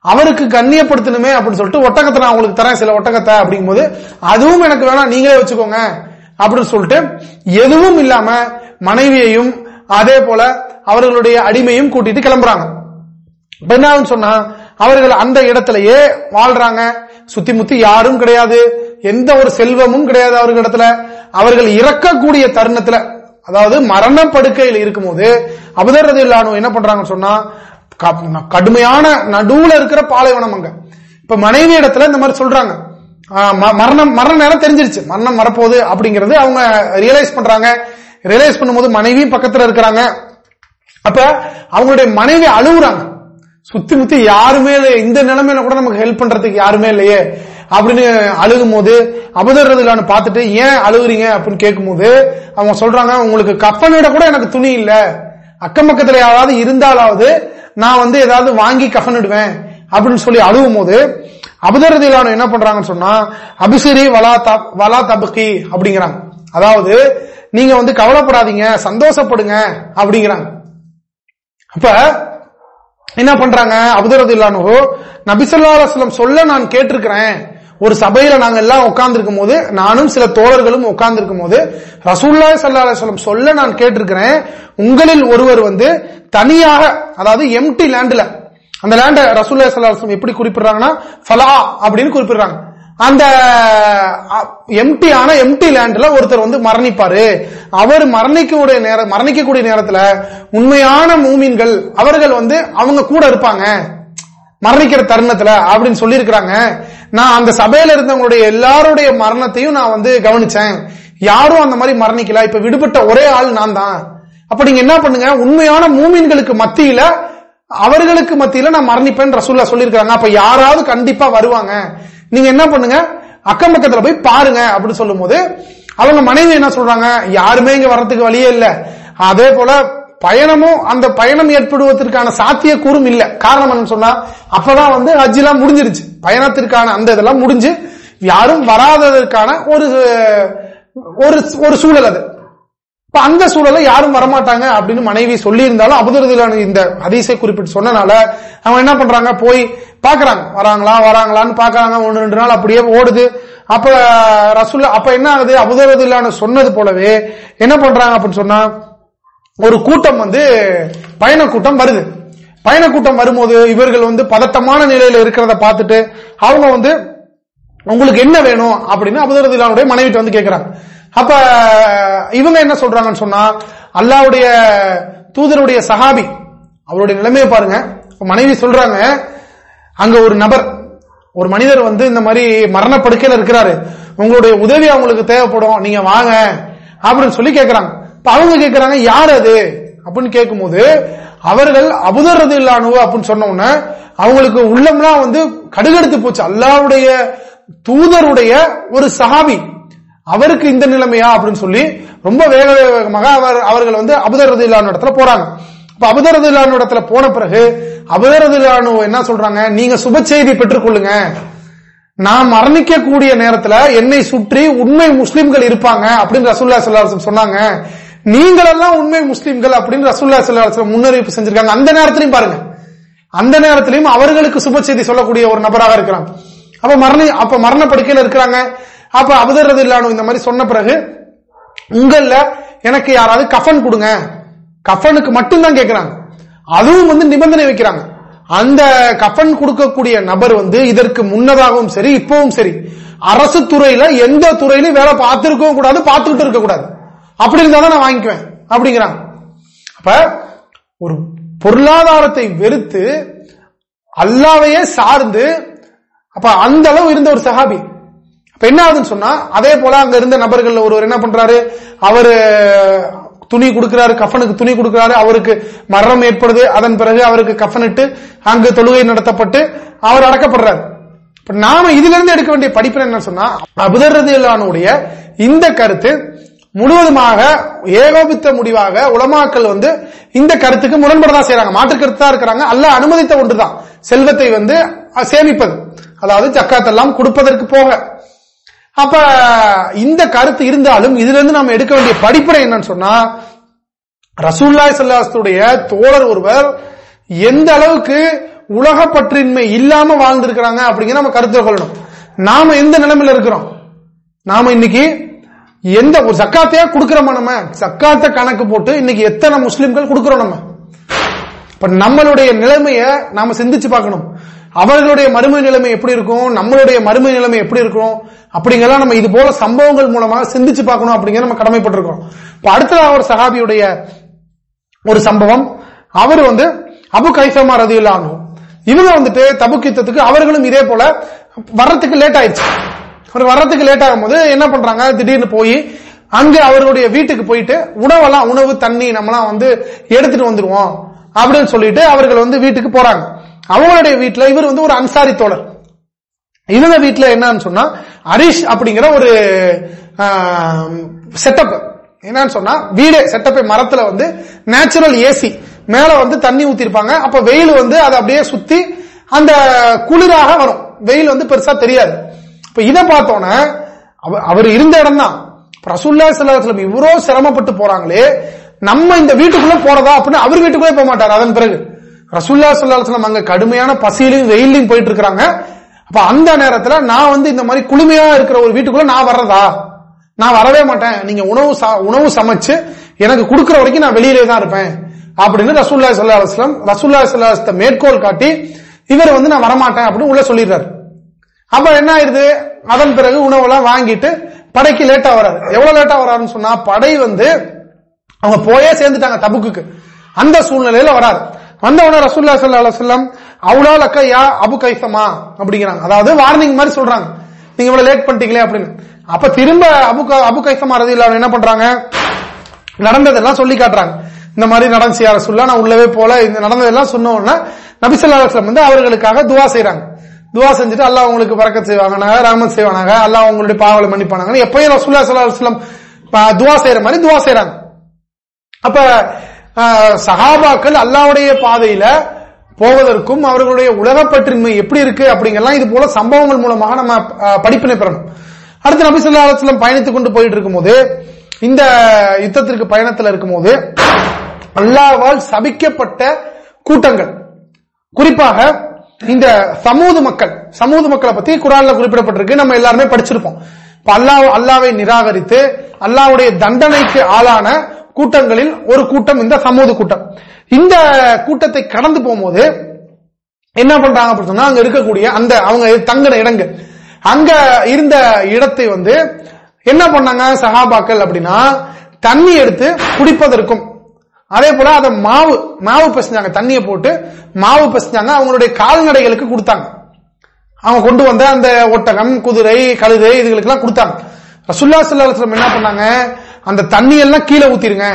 அவருக்கு கண்ணியப்படுத்தணுமே அப்படின்னு சொல்லிட்டு ஒட்டகத்தை நான் உங்களுக்கு தரேன் சில ஒட்டகத்தை அப்படிங்கும் போது அதுவும் எனக்கு வேணாம் நீங்களே வச்சுக்கோங்க அப்படின்னு சொல்லிட்டு எதுவும் இல்லாம மனைவியையும் அதே போல அவர்களுடைய அடிமையும் கூட்டிட்டு கிளம்புறாங்க. என்ன சொன்னா அவர்கள் அந்த இடத்திலேயே வாழ்றாங்க. சுத்தி முத்தி யாரும் கிடையாது. எந்த ஒரு செல்வமும் கிடையாது அவர்கள் இடத்துல. அவர்கள் இறக்கக்கூடிய தருணத்துல அதாவது மரண படுக்கையில் இருக்கும்போது அபுதர் ரதில்லானு என்ன பண்றாங்கன்னு சொன்னா கடுமையான நடுவுல இருக்கிற பாலைவனம் அங்க. இப்ப மனைவி இடத்துல இந்த மாதிரி சொல்றாங்க. மரணம் மரண நேரம் தெரிஞ்சிருச்சு. மரணம் வரப்போகுது அப்படிங்கறது அவங்க ரியலைஸ் பண்றாங்க. ரியலைஸ் பண்ணும்போது மனைவி பக்கத்துல இருக்கிறாங்க. அப்ப அவங்களுடைய மனைவி அழுகுறாங்க. சுத்தி முத்தி யாருமே இந்த நிலைமையில கூட நமக்கு ஹெல்ப் பண்றதுக்கு யாருமே இல்லையே அப்படின்னு அழுகும் போது அபதறதுலான்னு பார்த்துட்டு ஏன் அழுகுறீங்க அப்படின்னு கேட்கும்போது அவங்க சொல்றாங்க உங்களுக்கு கஃபனிட கூட எனக்கு துணி இல்ல. அக்கம் பக்கத்துல யாராவது இருந்தாலாவது நான் வந்து ஏதாவது வாங்கி கஃனிடுவேன் அப்படின்னு சொல்லி அழுவும் போது அபுதரதிலான என்ன பண்றாங்கன்னு சொன்னா அபிசிரி வலா வலா தபுக்கி அப்படிங்கிறாங்க. அதாவது நீங்க வந்து கவலைப்படாதீங்க சந்தோஷப்படுங்க அப்படிங்கிறாங்க. அப்ப என்ன பண்றாங்க? அபுதரது நபிசல்லா நபிசல்லாஸ்லம் சொல்ல நான் கேட்டிருக்கிறேன். ஒரு சபையில நாங்க எல்லாம் உட்கார்ந்துருக்கும் போது நானும் சில தோழர்களும் உட்கார்ந்துருக்கும் போது ரசூல்லா சல்லா சொல்ல நான் கேட்டிருக்கிறேன் உங்களில் ஒருவர் வந்து தனியாக அதாவது எம்டி லேண்ட்ல அந்த லேண்ட ரசூல்லா சல்லாஹம் எப்படி குறிப்பிடுறாங்கன்னா ஃபலா அப்படின்னு குறிப்பிடுறாங்க. அந்த எம்டி ஆன எம்டி லேண்ட்ல ஒருத்தர் வந்து மரணிப்பாரு. அவர் மரணிக்கக்கூடிய நேரம் மரணிக்கக்கூடிய நேரத்துல உண்மையான மூமீன்கள் அவர்கள் வந்து அவங்க கூட இருப்பாங்க. மரணிக்கிற தருணத்துல அப்படின்னு சொல்லி இருக்கிறாங்க நான் அந்த சபையில இருந்தவங்களுடைய எல்லாருடைய மரணத்தையும் நான் வந்து கவனிச்சேன். யாரும் அந்த மாதிரி மரணிக்கல. இப்ப விடுபட்ட ஒரே ஆள் நான் தான் அப்ப நீங்க என்ன பண்ணுங்க? உண்மையான மூமின்களுக்கு மத்தியில அவர்களுக்கு மத்தியில நான் மரணிப்பேன் ரசூல்லா சொல்லியிருக்காங்க அப்ப யாராவது கண்டிப்பா வருவாங்க. நீங்க என்ன பண்ணுங்க? அக்கம் பக்கத்துல போய் பாருங்க அப்படின்னு சொல்லும் போது அவங்க மனைவி என்ன சொல்றாங்க? யாருமே இங்க வர்றதுக்கு வழியே இல்ல. அதே போல பயணமும் அந்த பயணம் ஏற்படுவதற்கான சாத்தியக்கூறும் இல்ல. காரணம் என்ன சொன்னா அப்பதான் வந்து ஹஜ் எல்லாம் முடிஞ்சிருச்சு. பயணத்திற்கான அந்த இதெல்லாம் முடிஞ்சு யாரும் வராததற்கான ஒரு ஒரு சூழல் அது. இப்ப அந்த சூழலை யாரும் வரமாட்டாங்க அப்படின்னு மனைவி சொல்லி இருந்தாலும் அபுதரதிலான இந்த அதிசை குறிப்பிட்டு சொன்னனால அவங்க என்ன பண்றாங்க? போய் பாக்குறாங்க. வராங்களா? வராங்களான்னு பாக்குறாங்க. ஒன்று ரெண்டு நாள் அப்படியே ஓடுது. அப்ப ரசுல்லா அப்ப என்ன ஆகுது? அபுதரதிலான சொன்னது போலவே என்ன பண்றாங்க அப்படின்னு சொன்னா ஒரு கூட்டம் வந்து பயண கூட்டம் வருது. பயண கூட்டம் வரும்போது இவர்கள் வந்து பதட்டமான நிலையில இருக்கிறத பார்த்துட்டு அவங்க வந்து உங்களுக்கு என்ன வேணும்? அப்படின்னு அபுதரதிலானுடைய மனைவிட்டு வந்து கேட்கிறாங்க அப்ப இவங்க என்ன சொல்றாங்கன்னு சொன்னா அல்லாவுடைய தூதருடைய சஹாபி அவருடைய நிலைமையை பாருங்க. மனைவி சொல்றாங்க அங்க ஒரு நபர் ஒரு மனிதர் வந்து இந்த மாதிரி மரணப்படுக்கையில் இருக்கிறாரு. உங்களுடைய உதவி அவங்களுக்கு தேவைப்படும். நீங்க வாங்க. அப்படின்னு சொல்லி கேட்கிறாங்க அவங்க கேட்கிறாங்க யார் அது? அப்படின்னு கேட்கும்போது அவர்கள் அபுதர்றது இல்லானுவோ அப்படின்னு சொன்ன அவங்களுக்கு உள்ளம்லாம் வந்து கடுகடுத்து போச்சு. அல்லாவுடைய தூதருடைய ஒரு சஹாபி அவருக்கு இந்த நிலைமையா அப்படின்னு சொல்லி ரொம்ப வேக வேகமாக அவர் அவர்கள் வந்து அபுதரது இல்லாத இடத்துல போறாங்க. இப்ப அபுதரது இல்லாத இடத்துல போன பிறகு அபுதரது இல்லானு என்ன சொல்றாங்க? நீங்க சுப செய்தி பெற்றுக்கொள்ளுங்க. நான் மரணிக்கக்கூடிய நேரத்துல என்னை சுற்றி உண்மை முஸ்லிம்கள் இருப்பாங்க அப்படின்னு ரசூல்லா சல்லாஹம் சொன்னாங்க. நீங்கள் எல்லாம் உண்மை முஸ்லிம்கள் அப்படின்னு ரசூல்லா சல்லாஹம் முன்னறிவிப்பு செஞ்சிருக்காங்க. அந்த நேரத்திலையும் பாருங்க. அந்த நேரத்திலையும் அவர்களுக்கு சுப செய்தி சொல்லக்கூடிய ஒரு நபராக இருக்கிறாங்க அப்ப மரண அப்ப மரணப்படுக்கையில் இருக்கிறாங்க. அப்ப அவதறது இல்லானு இந்த மாதிரி சொன்ன பிறகு உங்கள்ல எனக்கு யாராவது கஃபன் கொடுங்க. கஃபனுக்கு மட்டும்தான் கேட்கிறாங்க அதுவும் வந்து நிபந்தனை வைக்கிறாங்க. அந்த கஃபன் கொடுக்கக்கூடிய நபர் வந்து இதற்கு முன்னதாகவும் சரி இப்பவும் சரி அரசு துறையில எந்த துறையிலும் வேலை பார்த்திருக்கவும் கூடாது பார்த்துக்கிட்டு இருக்க கூடாது அப்படி இருந்தா நான் வாங்கிக்குவேன். அப்படிங்கிறாங்க. அப்ப ஒரு பொருளாதாரத்தை வெறுத்து அல்லாவையே சார்ந்து அப்ப அந்த அளவு இருந்த ஒரு சஹாபி. அப்ப என்ன ஆகுதுன்னு சொன்னா அதே போல அங்க இருந்த நபர்கள் ஒருவர் என்ன பண்றாரு? அவரு துணி கொடுக்கிறாரு கஃபனுக்கு துணி கொடுக்கிறாரு அவருக்கு மரணம் ஏற்படுது. அதன் பிறகு அவருக்கு கஃபனிட்டு அங்கு தொழுகை நடத்தப்பட்டு அவர் அடக்கப்படுறாரு. நாம இதுல இருந்து எடுக்க வேண்டிய படிப்பு என்ன சொன்னா அபுதரது இந்த கருத்து முழுவதுமாக ஏகோபித்த முடிவாக உலமாக்கள் வந்து இந்த கருத்துக்கு முரண்படதான் செய்யறாங்க மாற்று கருத்து தான் இருக்கிறாங்க. அல்ல அனுமதித்த ஒன்றுதான். செல்வத்தை வந்து சேமிப்பது. அதாவது ஜக்காத்தெல்லாம் கொடுப்பதற்கு போக. அப்ப இந்த கருத்து இருந்தாலும் இதுல இருந்து நம்ம எடுக்க வேண்டிய படிப்படை என்னன்னு சொன்னா ரசூல்லாய் சல்லாஸ்துடைய தோழர் ஒருவர் எந்த அளவுக்கு உலக பற்றின்மை இல்லாம வாழ்ந்திருக்கிறாங்க அப்படிங்கிற நம்ம கருத்தில் கொள்ளணும் நாம எந்த நிலைமையில இருக்கிறோம்? நாம இன்னைக்கு எந்த ஒரு சக்காத்தையா கொடுக்கிறோமா நம்ம? சக்காத்த கணக்கு போட்டு இன்னைக்கு எத்தனை முஸ்லிம்கள் கொடுக்கிறோம் நம்ம? இப்ப நம்மளுடைய நிலைமைய நாம சிந்திச்சு பார்க்கணும். அவர்களுடைய மறுமை நிலைமை எப்படி இருக்கும்? நம்மளுடைய மறுமை நிலைமை எப்படி இருக்கும்? அப்படிங்கலாம் நம்ம இது போல சம்பவங்கள் மூலமாக சிந்திச்சு பார்க்கணும் அப்படிங்கிற நம்ம கடமைப்பட்டிருக்கோம். இப்ப அடுத்ததாக ஒரு சகாபியுடைய ஒரு சம்பவம். அவர் வந்து அபு கைசமா ரதியுல்லானு இவங்க வந்துட்டு தபுக்கித்தத்துக்கு அவர்களும் இதே போல வர்றதுக்கு லேட் ஆயிடுச்சு அவர் வர்றதுக்கு லேட் ஆகும் போது என்ன பண்றாங்க? திடீர்னு போய் அங்க அவருடைய வீட்டுக்கு போயிட்டு உணவெல்லாம் உணவு தண்ணி நம்மலாம் வந்து எடுத்துட்டு வந்துருவோம் அப்படின்னு சொல்லிட்டு அவர்கள் வந்து வீட்டுக்கு போறாங்க. அவங்களுடைய வீட்டுல இவர் வந்து ஒரு அன்சாரி தோழர். இவங்க வீட்டுல என்னன்னு சொன்னா ஹரிஷ் அப்படிங்கிற ஒரு செட்டப் என்னன்னு சொன்னா வீடே செட்டப் மரத்துல வந்து நேச்சுரல் ஏசி மேல வந்து தண்ணி ஊத்திருப்பாங்க. அப்ப வெயில் வந்து அதை அப்படியே சுத்தி அந்த குளிராக வரும். வெயில் வந்து பெருசா தெரியாது. இப்ப இதை பார்த்தோன்னே அவர் இருந்த இடம் தான் ரசூல்லா சல்லாஹம் இவ்வளோ சிரமப்பட்டு போறாங்களே நம்ம இந்த வீட்டுக்குள்ள போறதா அப்படின்னு அவர் வீட்டுக்குள்ளே போக மாட்டார். அதன் பிறகு ரசூல்லா சல்லாஹலம் அங்க கடுமையான பசியிலையும் வெயிலையும் போயிட்டு இருக்கிறாங்க. அப்ப அந்த நேரத்துல நான் வந்து இந்த மாதிரி குளுமையா இருக்கிற ஒரு வீட்டுக்குள்ள நான் வர்றதா? நான் வரவே மாட்டேன். நீங்க உணவு உணவு சமைச்சு எனக்கு கொடுக்குற வரைக்கும் நான் வெளியிலே தான் இருப்பேன். அப்படின்னு ரசூல்லா சல்லா அலுவலம் ரசூல்லா சல்லாஹத்தை மேற்கோள் காட்டி இவர் வந்து நான் வரமாட்டேன் அப்படின்னு உள்ள சொல்லிடுறாரு. அப்ப என்ன ஆயிடுது? அதன் பிறகு உணவெல்லாம் வாங்கிட்டு படைக்கு லேட்டா வராது. எவ்வளவு லேட்டா வராருன்னு சொன்னா படை வந்து அவங்க போயே சேர்ந்துட்டாங்க தபுக்கு அந்த சூழ்நிலையில வராது. வந்தவன ரசூல்லா சல்லா அலுவலம் அவ்வளோ லக்கையா அபு கைசமா? அப்படிங்கிறாங்க. அதாவது வார்னிங் மாதிரி சொல்றாங்க. நீங்க இவ்வளவு லேட் பண்ணிட்டீங்களே அப்படின்னு. அப்ப திரும்ப அபு அபு கைசமா ரதி என்ன பண்றாங்க? நடந்ததெல்லாம் சொல்லி காட்டுறாங்க. இந்த மாதிரி நடந்து யார சொல்ல நான் உள்ளவே போல. இந்த நடந்ததெல்லாம் சொன்ன நபிசல்லா வந்து அவர்களுக்காக துவா செய்யறாங்க துவா செஞ்சுட்டு அல்லா உங்களுக்கு பறக்க செய்வாங்க ராமன் செய்வானாங்க அல்லா உங்களுடைய பாவலை மன்னிப்பானாங்க எப்பயும் ரசூல்லா சல்லா துவா செய்யற மாதிரி துவா செய்யறாங்க அப்ப சஹாபாக்கள் அல்லாவுடைய பாதையில போவதற்கும் அவர்களுடைய உலகப்பற்றின்மை எப்படி இருக்கு அப்படிங்கலாம் இது போல சம்பவங்கள் மூலமாக நம்ம படிப்பினை பெறணும். அடுத்து நபி சொல்லா அலுவலம் பயணித்துக் கொண்டு போயிட்டு இருக்கும்போது இந்த யுத்தத்திற்கு பயணத்தில் இருக்கும்போது அல்லாவால் சபிக்கப்பட்ட கூட்டங்கள். குறிப்பாக இந்த சமூது மக்கள் சமூக மக்களை பத்தி குரான்ல குறிப்பிடப்பட்டிருக்கு. நம்ம எல்லாருமே படிச்சிருப்போம். அல்லா அல்லாவை நிராகரித்து அல்லாவுடைய தண்டனைக்கு ஆளான கூட்டங்களில் ஒரு கூட்டம் இந்த சமூக கூட்டம். இந்த கூட்டத்தை கடந்து போகும்போது என்ன பண்றாங்க அப்படின்னு சொன்னா அங்க இருக்கக்கூடிய அந்த அவங்க தங்கின இடங்கள். அங்க இருந்த இடத்தை வந்து என்ன பண்ணாங்க சகாபாக்கள் அப்படின்னா தண்ணி எடுத்து குடிப்பதற்கும் அதே போல அதை மாவு மாவு பசிஞ்சாங்க தண்ணியை போட்டு மாவு பசிஞ்சாங்க அவங்களுடைய கால்நடைகளுக்கு கொடுத்தாங்க. அவங்க கொண்டு வந்த அந்த ஒட்டகம் குதிரை கழுதை இதுகளுக்கு எல்லாம் கொடுத்தாங்க ரசுல்லா சல்லாஸ்லம் என்ன பண்ணாங்க? அந்த தண்ணியெல்லாம் கீழே ஊத்திருங்க.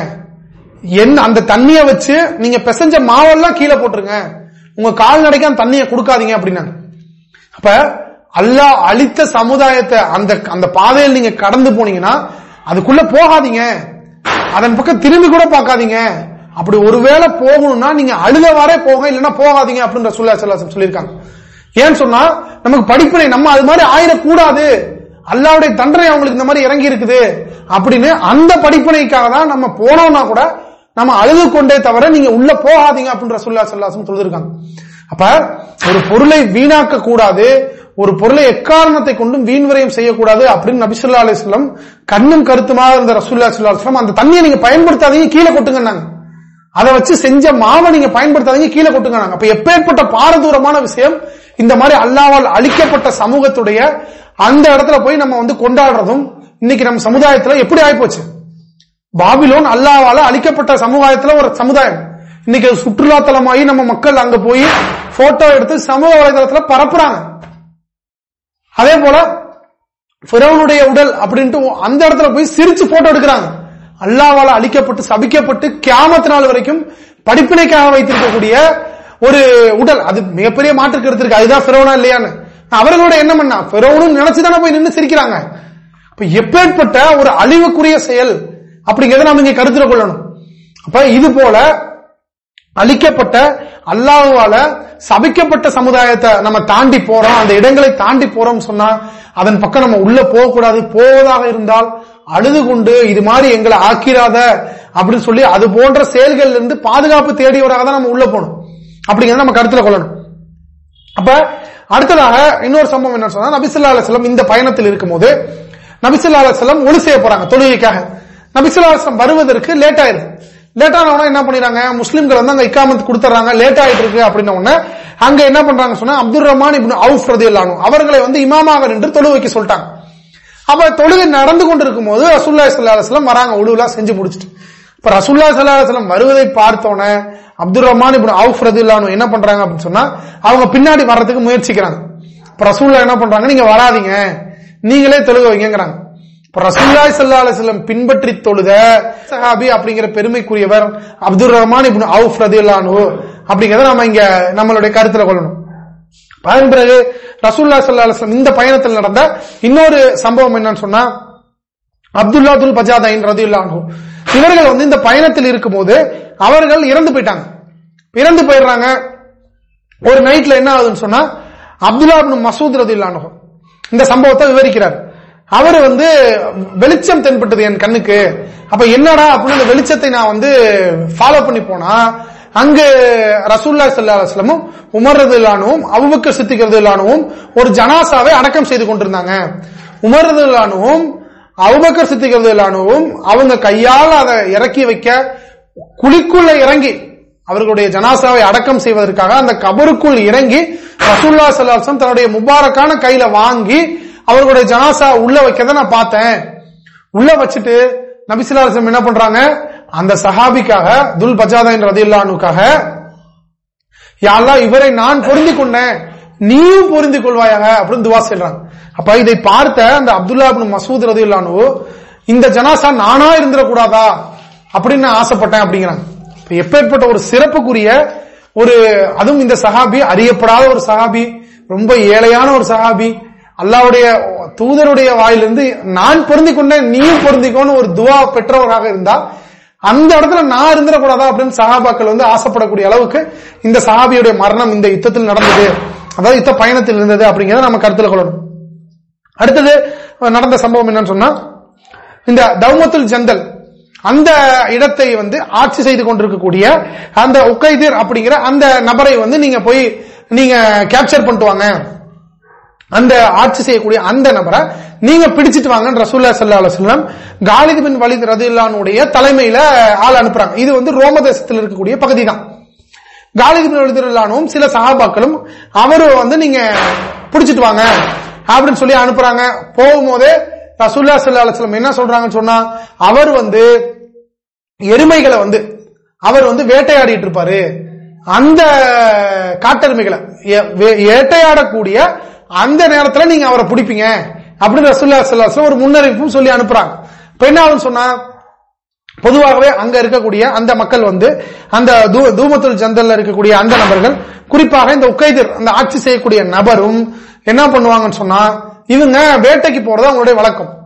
என்ன அந்த தண்ணியை வச்சு நீங்க பிசைஞ்ச மாவெல்லாம் கீழே போட்டுருங்க. உங்க கால்நடைக்கு அந்த தண்ணியை கொடுக்காதீங்க அப்படின்னாங்க. அப்ப அல்லாஹ் அழித்த சமுதாயத்தை அந்த அந்த பாதையில் நீங்க கடந்து போனீங்கன்னா அதுக்குள்ள போகாதீங்க. அதன் பக்கம் திரும்பி கூட பார்க்காதீங்க. அப்படி ஒருவேளை போகணும்னா நீங்க அழுத வாரே போக இல்லைன்னா போகாதீங்க அப்படின்ற சுல்லாசல்லாசம் சொல்லியிருக்காங்க. ஏன்னு சொன்னா நமக்கு படிப்பினை நம்ம அது மாதிரி ஆயிடக்கூடாது. அல்லாவுடைய தண்டனை அவங்களுக்கு இந்த மாதிரி இறங்கி இருக்குது. அப்படின்னு அந்த படிப்பினைக்காக தான் நம்ம போனோம்னா கூட நம்ம அழுது கொண்டே தவிர நீங்க உள்ள போகாதீங்க அப்படின்ற சொல்லா சொல்லாசம் சொல்லிருக்காங்க அப்ப ஒரு பொருளை வீணாக்க கூடாது ஒரு பொருளை எக்காரணத்தை கொண்டும் வீண் செய்யக்கூடாது அப்படின்னு நபிசுல்லா அலிஸ்லம் கண்ணும் கருத்துமாக இருந்த ரசூல்லா சுல்லா அந்த தண்ணியை நீங்க பயன்படுத்தாதீங்க கீழே கொட்டுங்க அதை வச்சு செஞ்ச மாவை நீங்க பயன்படுத்தாதீங்க கீழே கொட்டுங்க அப்ப எப்பேற்பட்ட பாரதூரமான விஷயம் இந்த மாதிரி அல்லாவால் அழிக்கப்பட்ட சமூகத்துடைய அந்த இடத்துல போய் நம்ம வந்து கொண்டாடுறதும் இன்னைக்கு நம்ம சமுதாயத்துல எப்படி ஆயிப்போச்சு? பாபிலோன் அல்லாவால அழிக்கப்பட்ட சமுதாயத்துல ஒரு சமுதாயம். இன்னைக்கு சுற்றுலா தலமாகி நம்ம மக்கள் அங்க போய் போட்டோ எடுத்து சமூக வலைதளத்துல பரப்புறாங்க. அதே போல பிறவனுடைய உடல் அப்படின்ட்டு அந்த இடத்துல போய் சிரிச்சு போட்டோ எடுக்கிறாங்க. அல்லாவால் அழிக்கப்பட்டு சபிக்கப்பட்டு கேமத்து நாள் வரைக்கும் படிப்பினைக்காக வைத்திருக்கக்கூடிய ஒரு உடல். அது மிகப்பெரிய மாற்று கருத்து இருக்கு. அதுதான் பிறவனா இல்லையான்னு. அவர்களோட என்ன பண்ணா? பிறவனும் நினைச்சுதானே போய் நின்று சிரிக்கிறாங்க. எப்பேற்பட்ட ஒரு அழிவுக்குரிய செயல் அப்படிங்கறத நம்ம இங்க கருத்துல கொள்ளணும். அப்ப இது போல அழிக்கப்பட்ட அல்லாஹுவால சபிக்கப்பட்ட சமுதாயத்தை நம்ம தாண்டி போறோம். அந்த இடங்களை தாண்டி போறோம் சொன்னா அதன் பக்கம் நம்ம உள்ள போகக்கூடாது. போவதாக இருந்தால் அழுது கொண்டு இது மாதிரி எங்களை ஆக்கிராத அப்படின்னு சொல்லி அது போன்ற செயல்கள் இருந்து பாதுகாப்பு தேடியவராக தான் நம்ம உள்ள போகணும். அப்படிங்கிறத நம்ம கருத்துல கொள்ளணும். அப்ப அடுத்ததாக இன்னொரு சம்பவம் என்ன சொன்னா நபிசுல்லா அலுவலம் இந்த பயணத்தில் இருக்கும்போது நபிசுல்லா அலுவலம் ஒளி செய்ய போறாங்க தொழுகைக்காக. நபிசுல்லா அலுவலம் வருவதற்கு லேட் ஆயிருது லேட் ஆன என்ன பண்ணிடுறாங்க? முஸ்லீம்கள் வந்து அங்க இக்காமத்து கொடுத்துறாங்க லேட் ஆயிட்டு இருக்கு அப்படின்ன உடனே அங்க என்ன பண்றாங்க சொன்னா அப்துல் ரஹ்மான் இப்னு அவுஃப் ரதி அவர்களை வந்து இமாமாக நின்று தொழு வைக்க சொல்லிட்டாங்க. அப்ப தொழுகை நடந்து கொண்டிருக்கும் போது ரசூல்லா சல்லாஹம் வராங்க உழுவுலா செஞ்சு முடிச்சுட்டு. இப்ப ரசூல்லா சல்லாஹம் வருவதை பார்த்தோன்னே அப்துல் ரஹ்மான் இப்படி அவுஃப் ரதுல்லானு என்ன பண்றாங்க அப்படின்னு சொன்னா அவங்க பின்னாடி வர்றதுக்கு முயற்சிக்கிறாங்க. இப்ப ரசூல்லா என்ன பண்றாங்க நீங்க வராதிங்க நீங்களே தொழுக வைங்கிறாங்க ரசூல்லாய் சல்லா அலிஸ்லம் பின்பற்றி தொழுத சஹாபி அப்படிங்கிற பெருமைக்குரியவர் அப்துல் ரஹ்மான் இப்படி அவுஃப் ரதுல்லானு அப்படிங்கறத நம்ம இங்க நம்மளுடைய கருத்துல கொள்ளணும். அதன் பிறகு ரசூல்லா சல்லாஹம் இந்த பயணத்தில் நடந்த இன்னொரு சம்பவம் என்னன்னு சொன்னா அப்துல்லா துல் பஜாதைன் இவர்கள் வந்து இந்த பயணத்தில் இருக்கும் போது அவர்கள் இறந்து போயிட்டாங்க. இறந்து போயிடுறாங்க. ஒரு நைட்ல என்ன ஆகுதுன்னு சொன்னா அப்துல்லா மசூத் ரதில்லானு இந்த சம்பவத்தை விவரிக்கிறார். அவர் வந்து வெளிச்சம் தென்பட்டது என் கண்ணுக்கு. அப்ப என்னடா அப்படின்னு அந்த வெளிச்சத்தை நான் வந்து ஃபாலோ பண்ணி போனா அங்கு ரசூல்லா சல்லா அலுவலமும் உமர்றது இல்லானவும் அவுபக்க சித்திக்கிறது இல்லானவும் ஒரு ஜனாசாவை அடக்கம் செய்து கொண்டிருந்தாங்க. உமர்றது இல்லானவும் அவுபக்கர் சித்திக்கிறது இல்லானவும் அவங்க கையால் அதை இறக்கி வைக்க குழிக்குள்ள இறங்கி அவர்களுடைய ஜனாசாவை அடக்கம் செய்வதற்காக அந்த கபருக்குள் இறங்கி ரசூல்லா சல்லாசம் தன்னுடைய முபாரக்கான கையில வாங்கி அவர்களுடைய ஜனாசா உள்ள வைக்கிறத நான் பார்த்தேன். உள்ள வச்சுட்டு நபிசிலாசம் என்ன பண்றாங்க? அந்த சஹாபிக்காக துல் பஜாதா ரதில்லானுக்காக யாரா இவரை நான் பொருந்தி கொண்டேன். நீயும் பொருந்தி கொள்வாயாக அப்படின்னு துவா செல்றாங்க அப்ப இதை பார்த்த அந்த அப்துல்லா மசூத் ரதில்லானு இந்த ஜனாசா நானா இருந்துடக்கூடாதா அப்படின்னு ஆசைப்பட்டேன் அப்படிங்கிறாங்க. எப்பேற்பட்ட ஒரு சிறப்புக்குரிய ஒரு அதுவும் இந்த சஹாபி அறியப்படாத ஒரு சஹாபி ரொம்ப ஏழையான ஒரு சஹாபி அல்லாவுடைய தூதருடைய வாயிலிருந்து நான் பொருந்திக்கொண்டேன் நீயும் பொருந்திக்கோன்னு ஒரு துவா பெற்றவராக இருந்தா அந்த இடத்துல நான் இருந்துடக்கூடாதா அப்படின்னு சஹாபாக்கள் வந்து ஆசைப்படக்கூடிய அளவுக்கு இந்த சஹாபியுடைய மரணம் இந்த யுத்தத்தில் நடந்தது. அதாவது யுத்த பயணத்தில் இருந்தது அப்படிங்கறத நம்ம கருத்தில் கொள்ளணும். அடுத்தது நடந்த சம்பவம் என்னன்னு சொன்னா இந்த தௌமத்துல் ஜந்தல் அந்த இடத்தை வந்து ஆட்சி செய்து கொண்டிருக்கக்கூடிய அந்த உக்கைதீர் அப்படிங்கிற அந்த நபரை வந்து நீங்க போய் நீங்க கேப்சர் பண்ணிட்டு வாங்க. அந்த ஆட்சி செய்யக்கூடிய அந்த நபரை நீங்க பிடிச்சிட்டு வாங்க ரசூல்லா சல்லா அலுவலம் காலிது பின் வலித் ரதுல்லானுடைய தலைமையில ஆள் அனுப்புறாங்க. இது வந்து ரோம தேசத்தில் இருக்கக்கூடிய பகுதி தான். காலிது பின் வலிதுல்லானும் சில சகாபாக்களும் அவரும் வந்து நீங்க பிடிச்சிட்டு வாங்க அப்படின்னு சொல்லி அனுப்புறாங்க. போகும்போதே ரசூல்லா சல்லா அலுவலம் என்ன சொல்றாங்கன்னு சொன்னா அவர் வந்து எருமைகளை வந்து அவர் வந்து வேட்டையாடிட்டு இருப்பாரு. அந்த காட்டெருமைகளை வேட்டையாடக்கூடிய அந்த நேரத்தில் நீங்க அவரை பிடிப்பீங்க. அப்படின்னு ரசூல்லா சல்லாஸ்ல ஒரு முன்னறிவிப்பும் சொல்லி அனுப்புறாங்க. இப்ப என்ன ஆகும் சொன்னா பொதுவாகவே அங்க இருக்கக்கூடிய அந்த மக்கள் வந்து அந்த தூமத்துல் ஜந்தல்ல இருக்கக்கூடிய அந்த நபர்கள் குறிப்பாக இந்த உக்கைதர் அந்த ஆட்சி செய்யக்கூடிய நபரும் என்ன பண்ணுவாங்கன்னு சொன்னா இவங்க வேட்டைக்கு போறது அவங்களுடைய வழக்கம்.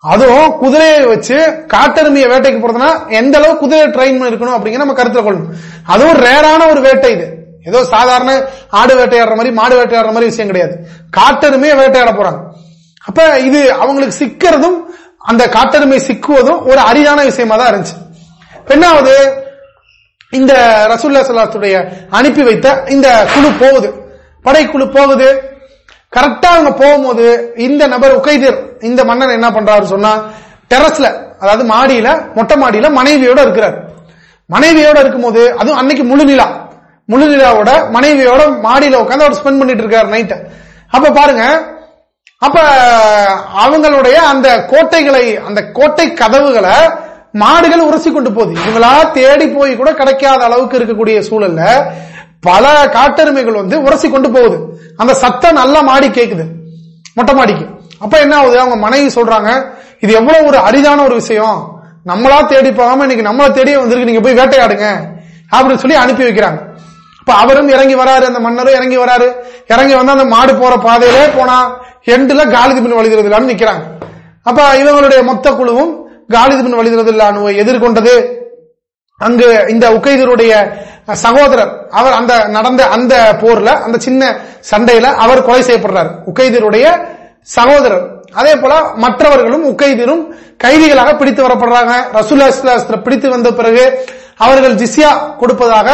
அதுவும் குதிரையை வச்சு காட்டெருமையை வேட்டைக்கு போறதுன்னா எந்த அளவு குதிரை ட்ரெயின் இருக்கணும் அப்படிங்கிற நம்ம கருத்துல கொள்ளணும். அதுவும் ரேரான ஒரு வேட்டை இது. ஏதோ சாதாரண ஆடு வேட்டையாடுற மாதிரி மாடு வேட்டையாடுற மாதிரி விஷயம் கிடையாது. காட்டெருமையை வேட்டையாட போறாங்க. அப்ப இது அவங்களுக்கு சிக்கிறதும் அந்த காட்டெருமை சிக்குவதும் ஒரு அரிதான விஷயமா தான் இருந்துச்சு. பெண்ணாவது இந்த ரசூல்லா சலாத்துடைய அனுப்பி வைத்த இந்த குழு போகுது. படைக்குழு போகுது. கரெக்டா அவங்க போகும்போது இந்த நபர் உகைதீர் இந்த மன்னன் என்ன பண்றாரு சொன்னா டெரஸ்ல அதாவது மாடியில மொட்டை மாடியில மனைவியோட இருக்கிறார். மனைவியோட இருக்கும்போது அதுவும் அன்னைக்கு முழு நிலா. முழுநிலாவோட மனைவியோட மாடியில உட்காந்து அவர் ஸ்பெண்ட் பண்ணிட்டு இருக்காரு நைட்டு அப்ப பாருங்க அப்ப அவங்களுடைய அந்த கோட்டைகளை அந்த கோட்டை கதவுகளை மாடுகள் உரசி கொண்டு போகுது. இவங்களா தேடி போய் கூட கிடைக்காத அளவுக்கு இருக்கக்கூடிய சூழல்ல பல காட்டெருமைகள் வந்து உரசி கொண்டு போகுது. அந்த சத்தம் நல்லா மாடி கேக்குது மொட்டை மாடிக்கு. அப்ப என்ன ஆகுது? அவங்க மனைவி சொல்றாங்க இது எவ்வளவு ஒரு அரிதான ஒரு விஷயம். நம்மளா தேடி போகாம இன்னைக்கு நம்மள தேடியே வந்திருக்கு. நீங்க போய் வேட்டையாடுங்க. அப்படின்னு சொல்லி அனுப்பி வைக்கிறாங்க. இப்ப அவரும் இறங்கி வராரு அந்த மன்னரும் இறங்கி வராரு. இறங்கி வந்து அந்த மாடு போற பாதையிலே போனா எண்டுல காலிதி பின் வழிகிறது நிக்கிறாங்க. அப்ப இவங்களுடைய மொத்த குழுவும் காலிதிபின் வலிதுல்லானுவை எதிர்கொண்டது. அங்கு இந்த உக்கைதருடைய சகோதரர் அவர் அந்த நடந்த அந்த போர்ல அந்த சின்ன சண்டையில அவர் கொலை செய்யப்படுறார். உக்கைதருடைய சகோதரர். அதே போல மற்றவர்களும் உக்கைதிரும் கைதிகளாக பிடித்து வரப்படுறாங்க. ரசூல்லா பிடித்து வந்த பிறகு அவர்கள் ஜிஸ்யா கொடுப்பதாக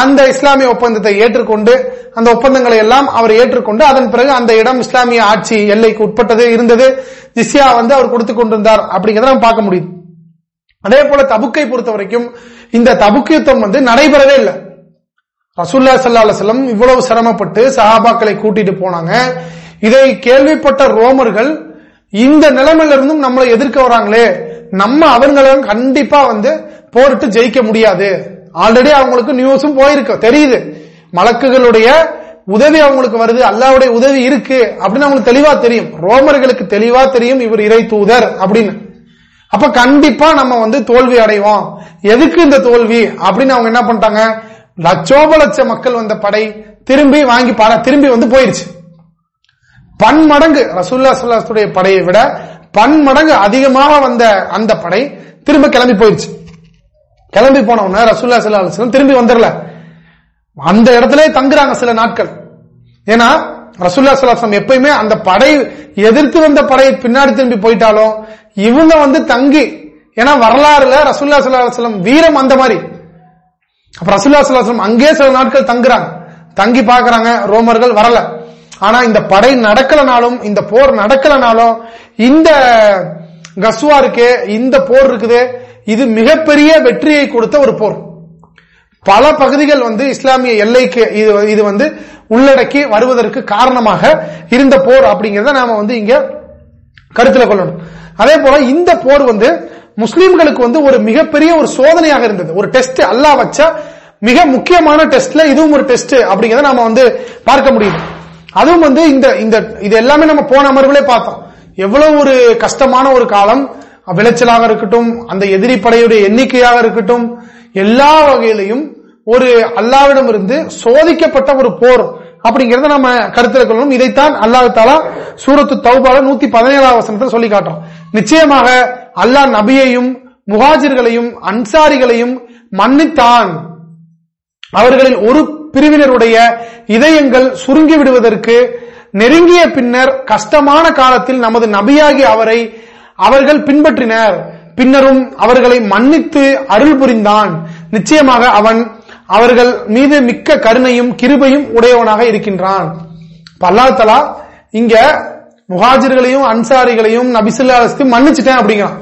அந்த இஸ்லாமிய ஒப்பந்தத்தை ஏற்றுக்கொண்டு அந்த ஒப்பந்தங்களை எல்லாம் அவர் ஏற்றுக்கொண்டு அதன் பிறகு அந்த இடம் இஸ்லாமிய ஆட்சி எல்லைக்கு உட்பட்டது இருந்தது. ஜிஸ்யா வந்து அவர் கொடுத்துக் கொண்டிருந்தார் அப்படிங்கிறத நம்ம பார்க்க முடியுது. அதே போல தபுக்கை பொறுத்த வரைக்கும் இந்த தபுக்கியத்துவம் வந்து நடைபெறவே இல்லை. ரசூல்லா சல்லா செல்லம் இவ்வளவு சிரமப்பட்டு சஹாபாக்களை கூட்டிட்டு போனாங்க. இதை கேள்விப்பட்ட ரோமர்கள் இந்த நிலைமையில இருந்தும் நம்மளை எதிர்க்க வராங்களே நம்ம அவங்களும் கண்டிப்பா வந்து போரிட்டு ஜெயிக்க முடியாது. ஆல்ரெடி அவங்களுக்கு நியூஸும் போயிருக்கு. தெரியுது. மலக்குகளுடைய உதவி அவங்களுக்கு வருது. அல்லாவுடைய உதவி இருக்கு. அப்படின்னு அவங்களுக்கு தெளிவா தெரியும். ரோமர்களுக்கு தெளிவா தெரியும் இவர் இறை தூதர் அப்படின்னு. அப்ப கண்டிப்பா நம்ம வந்து தோல்வி அடைவோம். எதுக்கு இந்த தோல்வி? அப்படின்னு அவங்க என்ன பண்ணிட்டாங்க? லட்சோப லட்ச மக்கள் வந்த படை திரும்பி வாங்கி திரும்பி வந்து போயிருச்சு. பன்மடங்கு ரசூல்லா சுல்லாத்துடைய படையை விட பன்மடங்கு அதிகமாக வந்த அந்த படை திரும்ப கிளம்பி போயிருச்சு. கிளம்பி போனவன ரசூல்லா சல்லா திரும்பி வந்துடல. அந்த இடத்துல தங்குறாங்க சில நாட்கள். ஏன்னா ரசூல்லா சலாசம் எப்பயுமே அந்த படை எதிர்த்து வந்த படையை பின்னாடி திரும்பி போயிட்டாலும் இவங்க வந்து தங்கி ஏன்னா வரலாறுல ரசூல்லா சல்லாஹம் வீரம் அந்த மாதிரி. அப்ப ரசூல்லா சல்லாஹம் அங்கே சில நாட்கள் தங்குறாங்க. தங்கி பாக்குறாங்க ரோமர்கள் வரல. ஆனா இந்த படை நடக்கலனாலும் இந்த போர் நடக்கலனாலும் இந்த கஸ்வா இருக்கே இந்த போர் இருக்குது இது மிகப்பெரிய வெற்றியை கொடுத்த ஒரு போர். பல பகுதிகள் வந்து இஸ்லாமிய எல்லைக்கு இது வந்து உள்ளடக்கி வருவதற்கு காரணமாக இருந்த போர் அப்படிங்கறத நாம வந்து இங்க கருத்துல கொள்ளணும். அதே போல இந்த போர் வந்து முஸ்லீம்களுக்கு வந்து ஒரு மிகப்பெரிய ஒரு சோதனையாக இருந்தது. ஒரு டெஸ்ட் அல்லா வச்ச மிக முக்கியமான டெஸ்ட்ல இதுவும் ஒரு டெஸ்ட் அப்படிங்கறத நாம வந்து பார்க்க முடியுது. அதுவும் வந்து இந்த இந்த இது எல்லாமே நம்ம போன அமர்வுகளே பார்த்தோம். எவ்வளவு ஒரு கஷ்டமான ஒரு காலம் விளைச்சலாக இருக்கட்டும் அந்த எதிரி படையுடைய எண்ணிக்கையாக இருக்கட்டும் எல்லா வகையிலையும் ஒரு அல்லாவிடம் இருந்து சோதிக்கப்பட்ட ஒரு போர் அப்படிங்கறத நம்ம கருத்தில் கொள்ளணும். இதைத்தான் அல்லாஹ் தாலா சூரத்து தௌபால நூத்தி பதினேழாம் வசனத்தில் சொல்லி காட்டுறோம் நிச்சயமாக அல்லாஹ் நபியையும் முகாஜிர்களையும் அன்சாரிகளையும் மன்னித்தான். அவர்களில் ஒரு பிரிவினருடைய இதயங்கள் சுருங்கி விடுவதற்கு நெருங்கிய பின்னர் கஷ்டமான காலத்தில் நமது நபியாகி அவரை அவர்கள் பின்பற்றினர். பின்னரும் அவர்களை மன்னித்து அருள் புரிந்தான். நிச்சயமாக அவன் அவர்கள் மீது மிக்க கருணையும் கிருபையும் உடையவனாக இருக்கின்றான். பல்லாத்தலா இங்க முகாஜர்களையும் அன்சாரிகளையும் நபிசுல்லாஸ்க்கு மன்னிச்சுட்டேன் அப்படிங்கிறான்.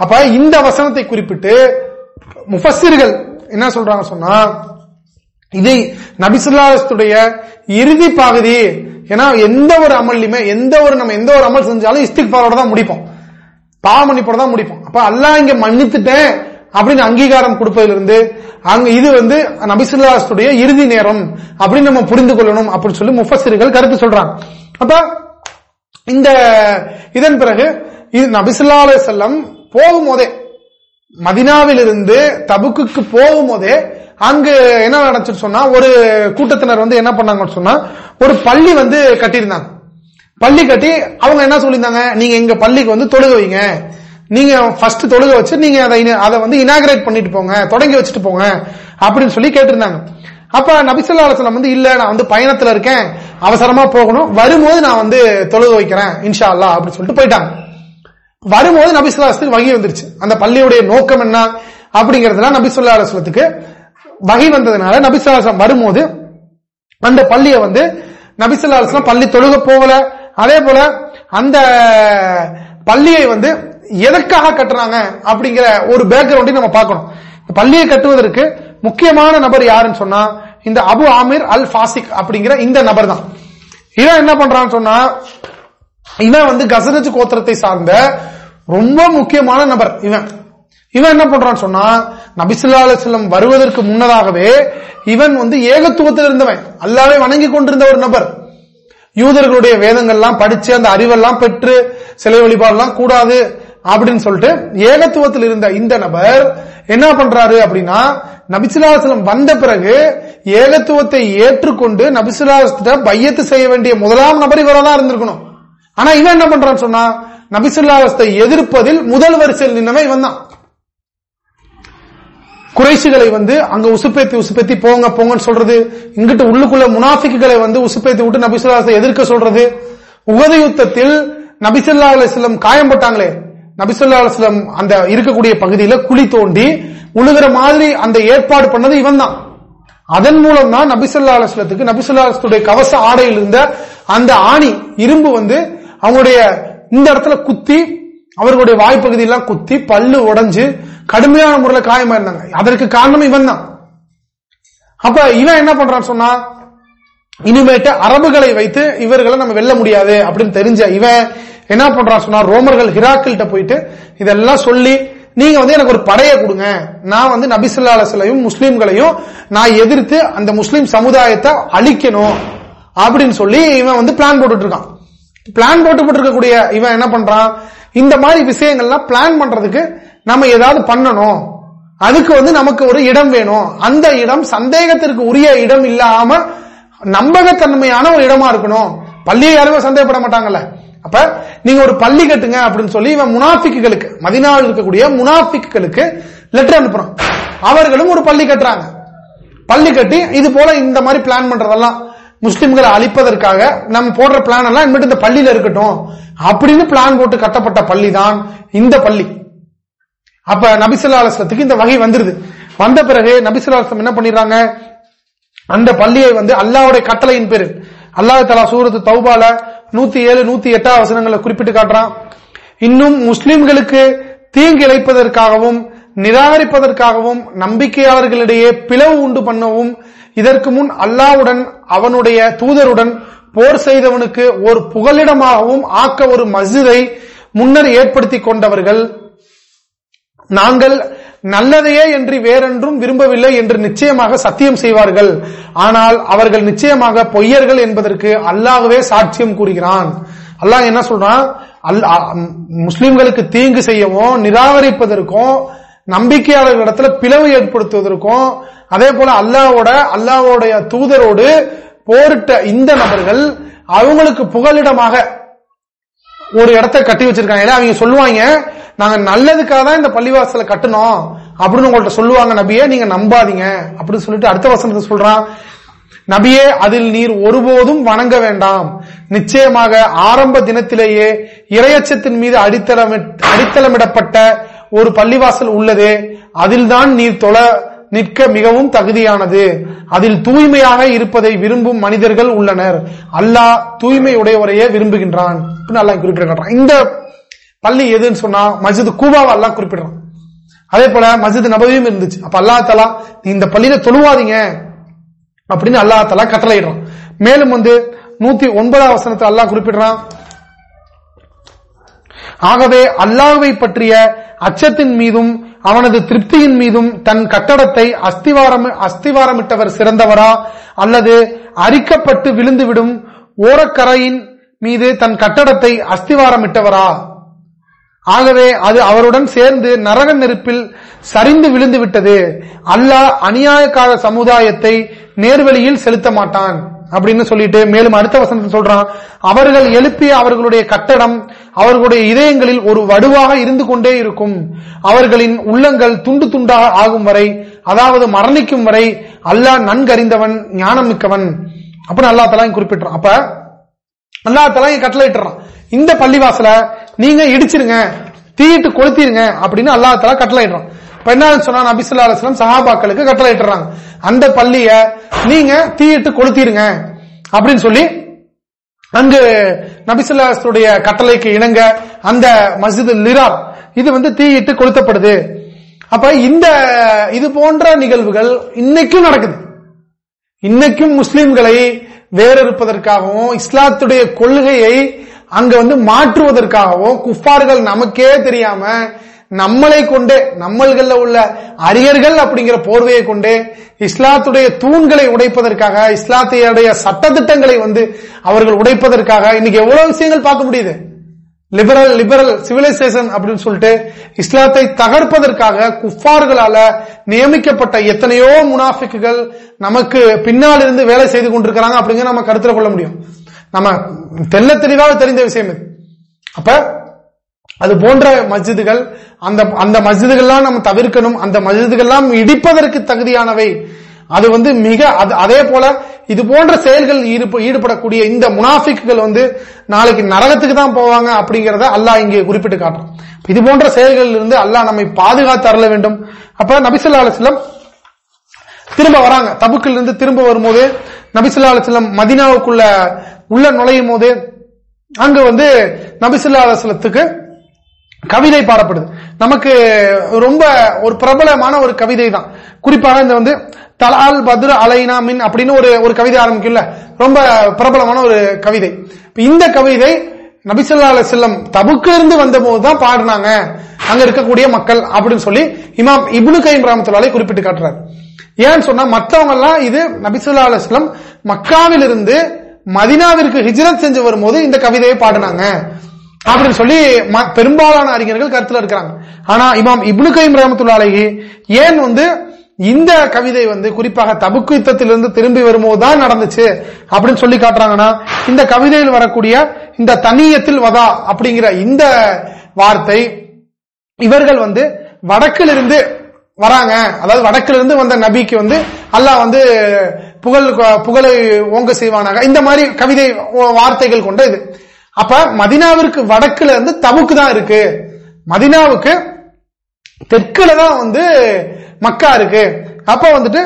அப்ப இந்த வசனத்தை குறிப்பிட்டு முஃபசிர்கள் என்ன சொல்றாங்க சொன்னா இதை நபிசுல்லாஸ்துடைய இறுதி பகுதி ஏன்னா எந்த ஒரு அமல்லையுமே எந்த ஒரு நம்ம எந்த ஒரு அமல் செஞ்சாலும் இஸ்திக் பாரோட தான் முடிப்போம். பாவ மன்னிப்போட தான் முடிப்போம். அப்ப அல்லா இங்க மன்னித்துட்டேன் அப்படின்னு அங்கீகாரம் கொடுப்பதிலிருந்து அங்க இது வந்து நபிசுல்லாஸ்துடைய இறுதி நேரம் அப்படின்னு நம்ம புரிந்து கொள்ளணும் அப்படின்னு சொல்லி முஃபசிர்கள் கருத்து சொல்றாங்க. அப்ப இந்த இதன் பிறகு இது நபிசுல்லா செல்லம் போகும்போதே மதினாவிலிருந்து தபுக்கு போகும்போதே அங்கு என்ன நடந்துச்சு சொன்னா ஒரு கூட்டத்தினர் வந்து என்ன பண்ணாங்கன்னு சொன்னா ஒரு பள்ளி வந்து கட்டியிருந்தாங்க. பள்ளி கட்டி அவங்க என்ன சொல்லியிருந்தாங்க? நீங்க எங்க பள்ளிக்கு வந்து தொழுக வைங்க. நீங்க ஃபர்ஸ்ட் தொழுக வச்சு நீங்க அதை அதை வந்து இனாகிரேட் பண்ணிட்டு போங்க தொடங்கி வச்சுட்டு போங்க அப்படின்னு சொல்லி கேட்டிருந்தாங்க. அப்ப நபிசல்லா அலுவலம் வந்து இல்ல நான் வந்து பயணத்துல இருக்கேன். அவசரமா போகணும். வரும்போது நான் வந்து தொழுக வைக்கிறேன் இன்ஷா அல்லா அப்படின்னு சொல்லிட்டு போயிட்டாங்க. வரும்போது நபிசுல்லாஸ்துக்கு வகி வந்துருச்சு. அந்த பள்ளியுடைய நோக்கம் என்ன அப்படிங்கறதுலாம் நபிசுல்லா அலுவலத்துக்கு வகை வந்ததுனால நபிசுல்லாஸ்லாம் வரும்போது அந்த பள்ளியை வந்து நபிசுல்லா அலுவலம் பள்ளி தொழுக போகல. அதே போல அந்த பள்ளியை வந்து எதற்காக கட்டுறாங்க அப்படிங்கிற ஒரு பேக்ரவுண்டையும் நம்ம பார்க்கணும். பள்ளியை கட்டுவதற்கு முக்கியமான நபர் யாருன்னு சொன்னா இந்த அபு ஆமீர் அல் பாசிக் அப்படிங்கிற இந்த நபர் தான். இவன் என்ன பண்றான்னு சொன்னா இவன் வந்து கசரஜ் கோத்திரத்தை சார்ந்த ரொம்ப முக்கியமான நபர் இவன். இவன் என்ன பண்றான்னு சொன்னா நபிசுல்லா அலுவலம் வருவதற்கு முன்னதாகவே இவன் வந்து ஏகத்துவத்தில் இருந்தவன். அல்லாவே வணங்கி கொண்டிருந்த ஒரு நபர். யூதர்களுடைய வேதங்கள்லாம் படிச்சு அந்த அறிவெல்லாம் பெற்று சிலை வழிபாடுலாம் கூடாது அப்படின்னு சொல்லிட்டு ஏகத்துவத்தில் இருந்த இந்த நபர் என்ன பண்றாரு அப்படின்னா நபிசுலாசலம் வந்த பிறகு ஏகத்துவத்தை ஏற்றுக்கொண்டு நபிசுலாசத்தை பையத்து செய்ய வேண்டிய முதலாம் நபர் இவரதான் இருந்திருக்கணும். ஆனா இவன் என்ன பண்றான்னு சொன்னா நபிசுல்லாஸ்தை எதிர்ப்பதில் முதல் வரிசையில் நின்னவன் இவன் தான். குறைசுகளை வந்து அங்க உசுப்பேத்தி உசுப்பேத்தி போங்க போங்கன்னு சொல்றது இங்கிட்டு உள்ளுக்குள்ள முனாஃபிக்குகளை வந்து உசுப்பேத்தி விட்டு நபிசுல்லாசை எதிர்க்க சொல்றது. உகத யுத்தத்தில் நபிசுல்லா அலிஸ்லம் காயம்பட்டாங்களே நபிசுல்லா அலிஸ்லம் அந்த இருக்கக்கூடிய பகுதியில குழி தோண்டி உழுகிற மாதிரி அந்த ஏற்பாடு பண்ணது இவன் தான். அதன் மூலம் தான் நபிசுல்லா அலுவலத்துக்கு நபிசுல்லா அலுவலத்துடைய கவச ஆடையில் இருந்த அந்த ஆணி இரும்பு வந்து அவங்களுடைய இந்த இடத்துல குத்தி அவர்களுடைய வாய்ப்பகுதியெல்லாம் குத்தி பல்லு உடஞ்சு கடுமையான முறையில் காயமா இருந்தாங்க அதற்கு காரணம் இவன் தான். அப்ப இவன் என்ன பண்றான் சொன்னா இனிமேட்டு அரபுகளை வைத்து இவர்களை நம்ம வெல்ல முடியாது அப்படின்னு தெரிஞ்ச இவன் என்ன பண்றான் சொன்னா ரோமர்கள் ஹிராக்கில்கிட்ட போயிட்டு இதெல்லாம் சொல்லி நீங்க வந்து எனக்கு ஒரு படையை கொடுங்க. நான் வந்து நபிசுல்லா அலசலையும் முஸ்லீம்களையும் நான் எதிர்த்து அந்த முஸ்லீம் சமுதாயத்தை அழிக்கணும் அப்படின்னு சொல்லி இவன் வந்து பிளான் போட்டுட்டு இருக்கான் பிளான் போட்டு இருக்கக்கூடிய இவன் என்ன பண்றான்? இந்த மாதிரி விஷயங்கள்லாம் பிளான் பண்றதுக்கு நம்ம ஏதாவது பண்ணணும். அதுக்கு வந்து நமக்கு ஒரு இடம் வேணும். அந்த இடம் சந்தேகத்திற்கு உரிய இடம் இல்லாம நம்பகத்தன்மையான ஒரு இடமா இருக்கணும். பள்ளியை யாருமே சந்தேகப்பட மாட்டாங்கல்ல. அப்ப நீங்க ஒரு பள்ளி கட்டுங்க அப்படின்னு சொல்லி இவன் முனாஃபிக்குகளுக்கு மதினாவில் இருக்கக்கூடிய முனாஃபிக்குகளுக்கு லெட்டர் அனுப்புறான். அவர்களும் ஒரு பள்ளி கட்டுறாங்க. பள்ளி கட்டி இது போல இந்த மாதிரி பிளான் பண்றதெல்லாம் முஸ்லிம்களை அழிப்பதற்காக நம்ம போடுற பிளான் எல்லாம் இந்த பள்ளியில இருக்கட்டும். அப்படின்னு பிளான் போட்டு கட்டப்பட்ட பள்ளி தான் இந்த பள்ளி. அப்ப நபிசுல்லா அலுவலத்துக்கு இந்த வகை வந்துருது. வந்த பிறகு நபிசுல்லா என்ன பண்ணிடுறாங்க? அந்த பள்ளியை வந்து அல்லாவுடைய கட்டளையின் பேரு அல்லாஹ் தலா சூரத்து தௌபால நூத்தி ஏழு நூத்தி எட்டாம் வசனங்களை குறிப்பிட்டு காட்டுறான். இன்னும் முஸ்லிம்களுக்கு தீங்கிழைப்பதற்காகவும் நிராகரிப்பதற்காகவும் நம்பிக்கையாளர்களிடையே பிளவு உண்டு பண்ணவும் இதற்கு முன் அல்லாவுடன் அவனுடைய தூதருடன் போர் செய்தவனுக்கு ஒரு புகலிடமாகவும் ஆக்க ஒரு மஸ்ஜிதை முன்னர் ஏற்படுத்தி கொண்டவர்கள் நாங்கள் நல்லதையே என்று வேறென்றும் விரும்பவில்லை என்று நிச்சயமாக சத்தியம் செய்வார்கள். ஆனால் அவர்கள் நிச்சயமாக பொய்யர்கள் என்பதற்கு அல்லாகவே சாட்சியம் கூறுகிறான். அல்லாஹ் என்ன சொல்றான்? முஸ்லிம்களுக்கு தீங்கு செய்யவும் நிராகரிப்பதற்கும் நம்பிக்கையாளர்களிடத்துல பிளவு ஏற்படுத்துவதற்கும் அதே போல அல்லாவோட அல்லாவோடைய தூதரோடு போரிட்ட இந்த நபர்கள் அவங்களுக்கு புகலிடமாக ஒரு இடத்த கட்டி வச்சிருக்காங்க. அவங்க சொல்லுவாங்க நாங்க நல்லதுக்காக தான் இந்த பள்ளிவாசல கட்டணும் அப்படின்னு உங்கள்ட்ட சொல்லுவாங்க நபியே நீங்க நம்பாதீங்க. அப்படின்னு சொல்லிட்டு அடுத்த வசனத்தை சொல்றான். நபியே அதில் நீர் ஒருபோதும் வணங்க வேண்டாம். நிச்சயமாக ஆரம்ப தினத்திலேயே இரையச்சத்தின் மீது அடித்தளமிடப்பட்ட ஒரு பள்ளிவாசல் உள்ளது. அதில்தான் நீர் தொலை நிற்க மிகவும் தகுதியானது. அதில் தூய்மையாக இருப்பதை விரும்பும் மனிதர்கள் உள்ளனர். அல்லாஹ் தூய்மை உடையவரையே விரும்புகின்றான் அல்லாஹ் குறிப்பிடுறான் இந்த பள்ளி எதுன்னு சொன்னா மஸ்ஜித் கூபாவை அல்லாஹ் குறிப்பிடுறான். அதே போல மஸ்ஜித் நபவியும் இருந்துச்சு. அப்ப அல்லா தலா இந்த பள்ளியில தொழுவாதீங்க. அப்படின்னு அல்லா தலா கட்டளையிடுறான். மேலும் வந்து நூத்தி ஒன்பதாம் வசனத்தை அல்லாஹ் குறிப்பிடுறான். ஆகவே அல்லாஹுவை பற்றிய அச்சத்தின் மீதும் அவனது திருப்தியின் மீதும் தன் கட்டடத்தை அஸ்திவாரம் அஸ்திவாரமிட்டவர் சிறந்தவரா? அல்லது அரிக்கப்பட்டு விழுந்துவிடும் ஓரக்கரையின் மீது தன் கட்டடத்தை அஸ்திவாரமிட்டவரா? ஆகவே அது அவருடன் சேர்ந்து நரக நெருப்பில் சரிந்து விழுந்து விட்டது அல்லாஹ் அநியாயக்கார சமுதாயத்தை நேர்வழியில் செலுத்த மாட்டான் அப்படின்னு சொல்லிட்டு மேலும் அடுத்த வசனத்தை சொல்றான் அவர்கள் எழுப்பிய அவர்களுடைய கட்டடம் அவர்களுடைய இதயங்களில் ஒரு வடுவாக இருந்து கொண்டே இருக்கும். அவர்களின் உள்ளங்கள் துண்டு துண்டாக ஆகும் வரை அதாவது மரணிக்கும் வரை அல்லாஹ் நன்கறிந்தவன் ஞானம் மிக்கவன் அப்படின்னு அல்லா தலா குறிப்பிட்டான் அப்ப அல்லா தலா கட்டளை இந்த பள்ளிவாசல நீங்க இடிச்சிருங்க தீயிட்டு கொளுத்திருங்க அப்படின்னு அல்லா தலா கட்டளையிடுறான் இப்ப என்ன சொன்னா நபிசுல்லா அலுவலம் சஹாபாக்களுக்கு கட்டளையிட்டுறாங்க அந்த பள்ளிய நீங்க தீயிட்டு கொளுத்திருங்க அப்படின்னு சொல்லி அங்கு நபிசுல்லாசுடைய கட்டளைக்கு இணங்க அந்த மஸ்ஜித் லிரார் இது வந்து தீயிட்டு கொளுத்தப்படுது. அப்ப இந்த இது போன்ற நிகழ்வுகள் இன்னைக்கும் நடக்குது. இன்னைக்கும் முஸ்லிம்களை வேறறுப்பதற்காகவும் இஸ்லாத்துடைய கொள்கையை அங்க வந்து மாற்றுவதற்காகவும் குஃபார்கள் நமக்கே தெரியாம நம்மளை கொண்டே நம்மள்கள்ல உள்ள அரியர்கள் அப்படிங்கிற போர்வையை கொண்டே இஸ்லாத்துடைய தூண்களை உடைப்பதற்காக இஸ்லாத்தையுடைய சட்டத்திட்டங்களை வந்து அவர்கள் உடைப்பதற்காக இன்னைக்கு எவ்வளவு விஷயங்கள் பார்க்க முடியுது? லிபரல் லிபரல் சிவிலைசேஷன் அப்படின்னு சொல்லிட்டு இஸ்லாத்தை தகர்ப்பதற்காக குஃபார்களால நியமிக்கப்பட்ட எத்தனையோ முனாஃபிக்குகள் நமக்கு பின்னால் இருந்து வேலை செய்து கொண்டிருக்கிறாங்க அப்படிங்கிற நம்ம கருத்துல கொள்ள முடியும். நம்ம தெல்ல தெளிவாக தெரிந்த விஷயம் இது. அப்ப அது போன்ற மஸ்ஜிதுகள் அந்த அந்த மஸ்ஜிதுகள்லாம் நம்ம தவிர்க்கணும் அந்த மஸ்ஜிதுகள்லாம் இடிப்பதற்கு தகுதியானவை. அது வந்து மிக அதே போல இது போன்ற செயல்கள் ஈடுபடக்கூடிய இந்த முனாஃபிக்குகள் வந்து நாளைக்கு நரகத்துக்கு தான் போவாங்க அப்படிங்கறத அல்லாஹ் இங்கே குறிப்பிட்டு காட்டுறோம் இது போன்ற செயல்களில் இருந்து அல்லாஹ் நம்மை பாதுகாத்து அருள வேண்டும். அப்ப நபிசுல்லா அலுவலம் திரும்ப வராங்க. தபுக்கில் இருந்து திரும்ப வரும்போது நபிசுல்லா அலுவலம் மதினாவுக்குள்ள உள்ள நுழையும் போது அங்கு வந்து நபிசுல்லா அலுவலத்துக்கு கவிதை பாடப்படுது. நமக்கு ரொம்ப ஒரு பிரபலமான ஒரு கவிதை தான் குறிப்பாக இந்த வந்து தலால் பத்ர அலைனா மின் அப்படின்னு ஒரு ஒரு கவிதை ஆரம்பிக்கும்ல. ரொம்ப பிரபலமான ஒரு கவிதை. இந்த கவிதை நபிசல்லா அலி செல்லம் தபுக்கு இருந்து வந்த போதுதான் பாடினாங்க. அங்க இருக்கக்கூடிய மக்கள் அப்படின்னு சொல்லி இமாம் இப்னு கைம் ராமத்துலாலை குறிப்பிட்டு காட்டுறாரு. ஏன்னு சொன்னா மற்றவங்க எல்லாம் இது நபிசுல்லா அலுவலம் மக்காவிலிருந்து மதினாவிற்கு ஹிஜ்ரத் செஞ்சு வரும்போது இந்த கவிதையை பாடினாங்க. அப்படின்னு சொல்லி பெரும்பாலான அறிஞர்கள் கருத்துல இருக்கிறாங்க. ஆனா இமாம் இப்னு கைம் ரஹமத்துல்லாலேஹி ஏன் வந்து இந்த கவிதை வந்து குறிப்பாக தபுக்கு யுத்தத்திலிருந்து திரும்பி வரும்போது தான் நடந்துச்சு அப்படின்னு சொல்லி காட்டுறாங்கன்னா இந்த கவிதையில் வரக்கூடிய இந்த தனியத்தில் வதா அப்படிங்கிற இந்த வார்த்தை இவர்கள் வந்து வடக்கிலிருந்து வராங்க. அதாவது வடக்கிலிருந்து வந்த நபிக்கு வந்து அல்லாஹ் வந்து புகழ் புகழை ஓங்க செய்வானாங்க இந்த மாதிரி கவிதை வார்த்தைகள் கொண்ட இது. அப்ப மதினாவிற்கு வடக்குல இருந்து தபுக்கு தான் இருக்கு. மதினாவுக்கு தெற்குல தான் வந்து மக்கா இருக்கு. அப்ப வந்துட்டு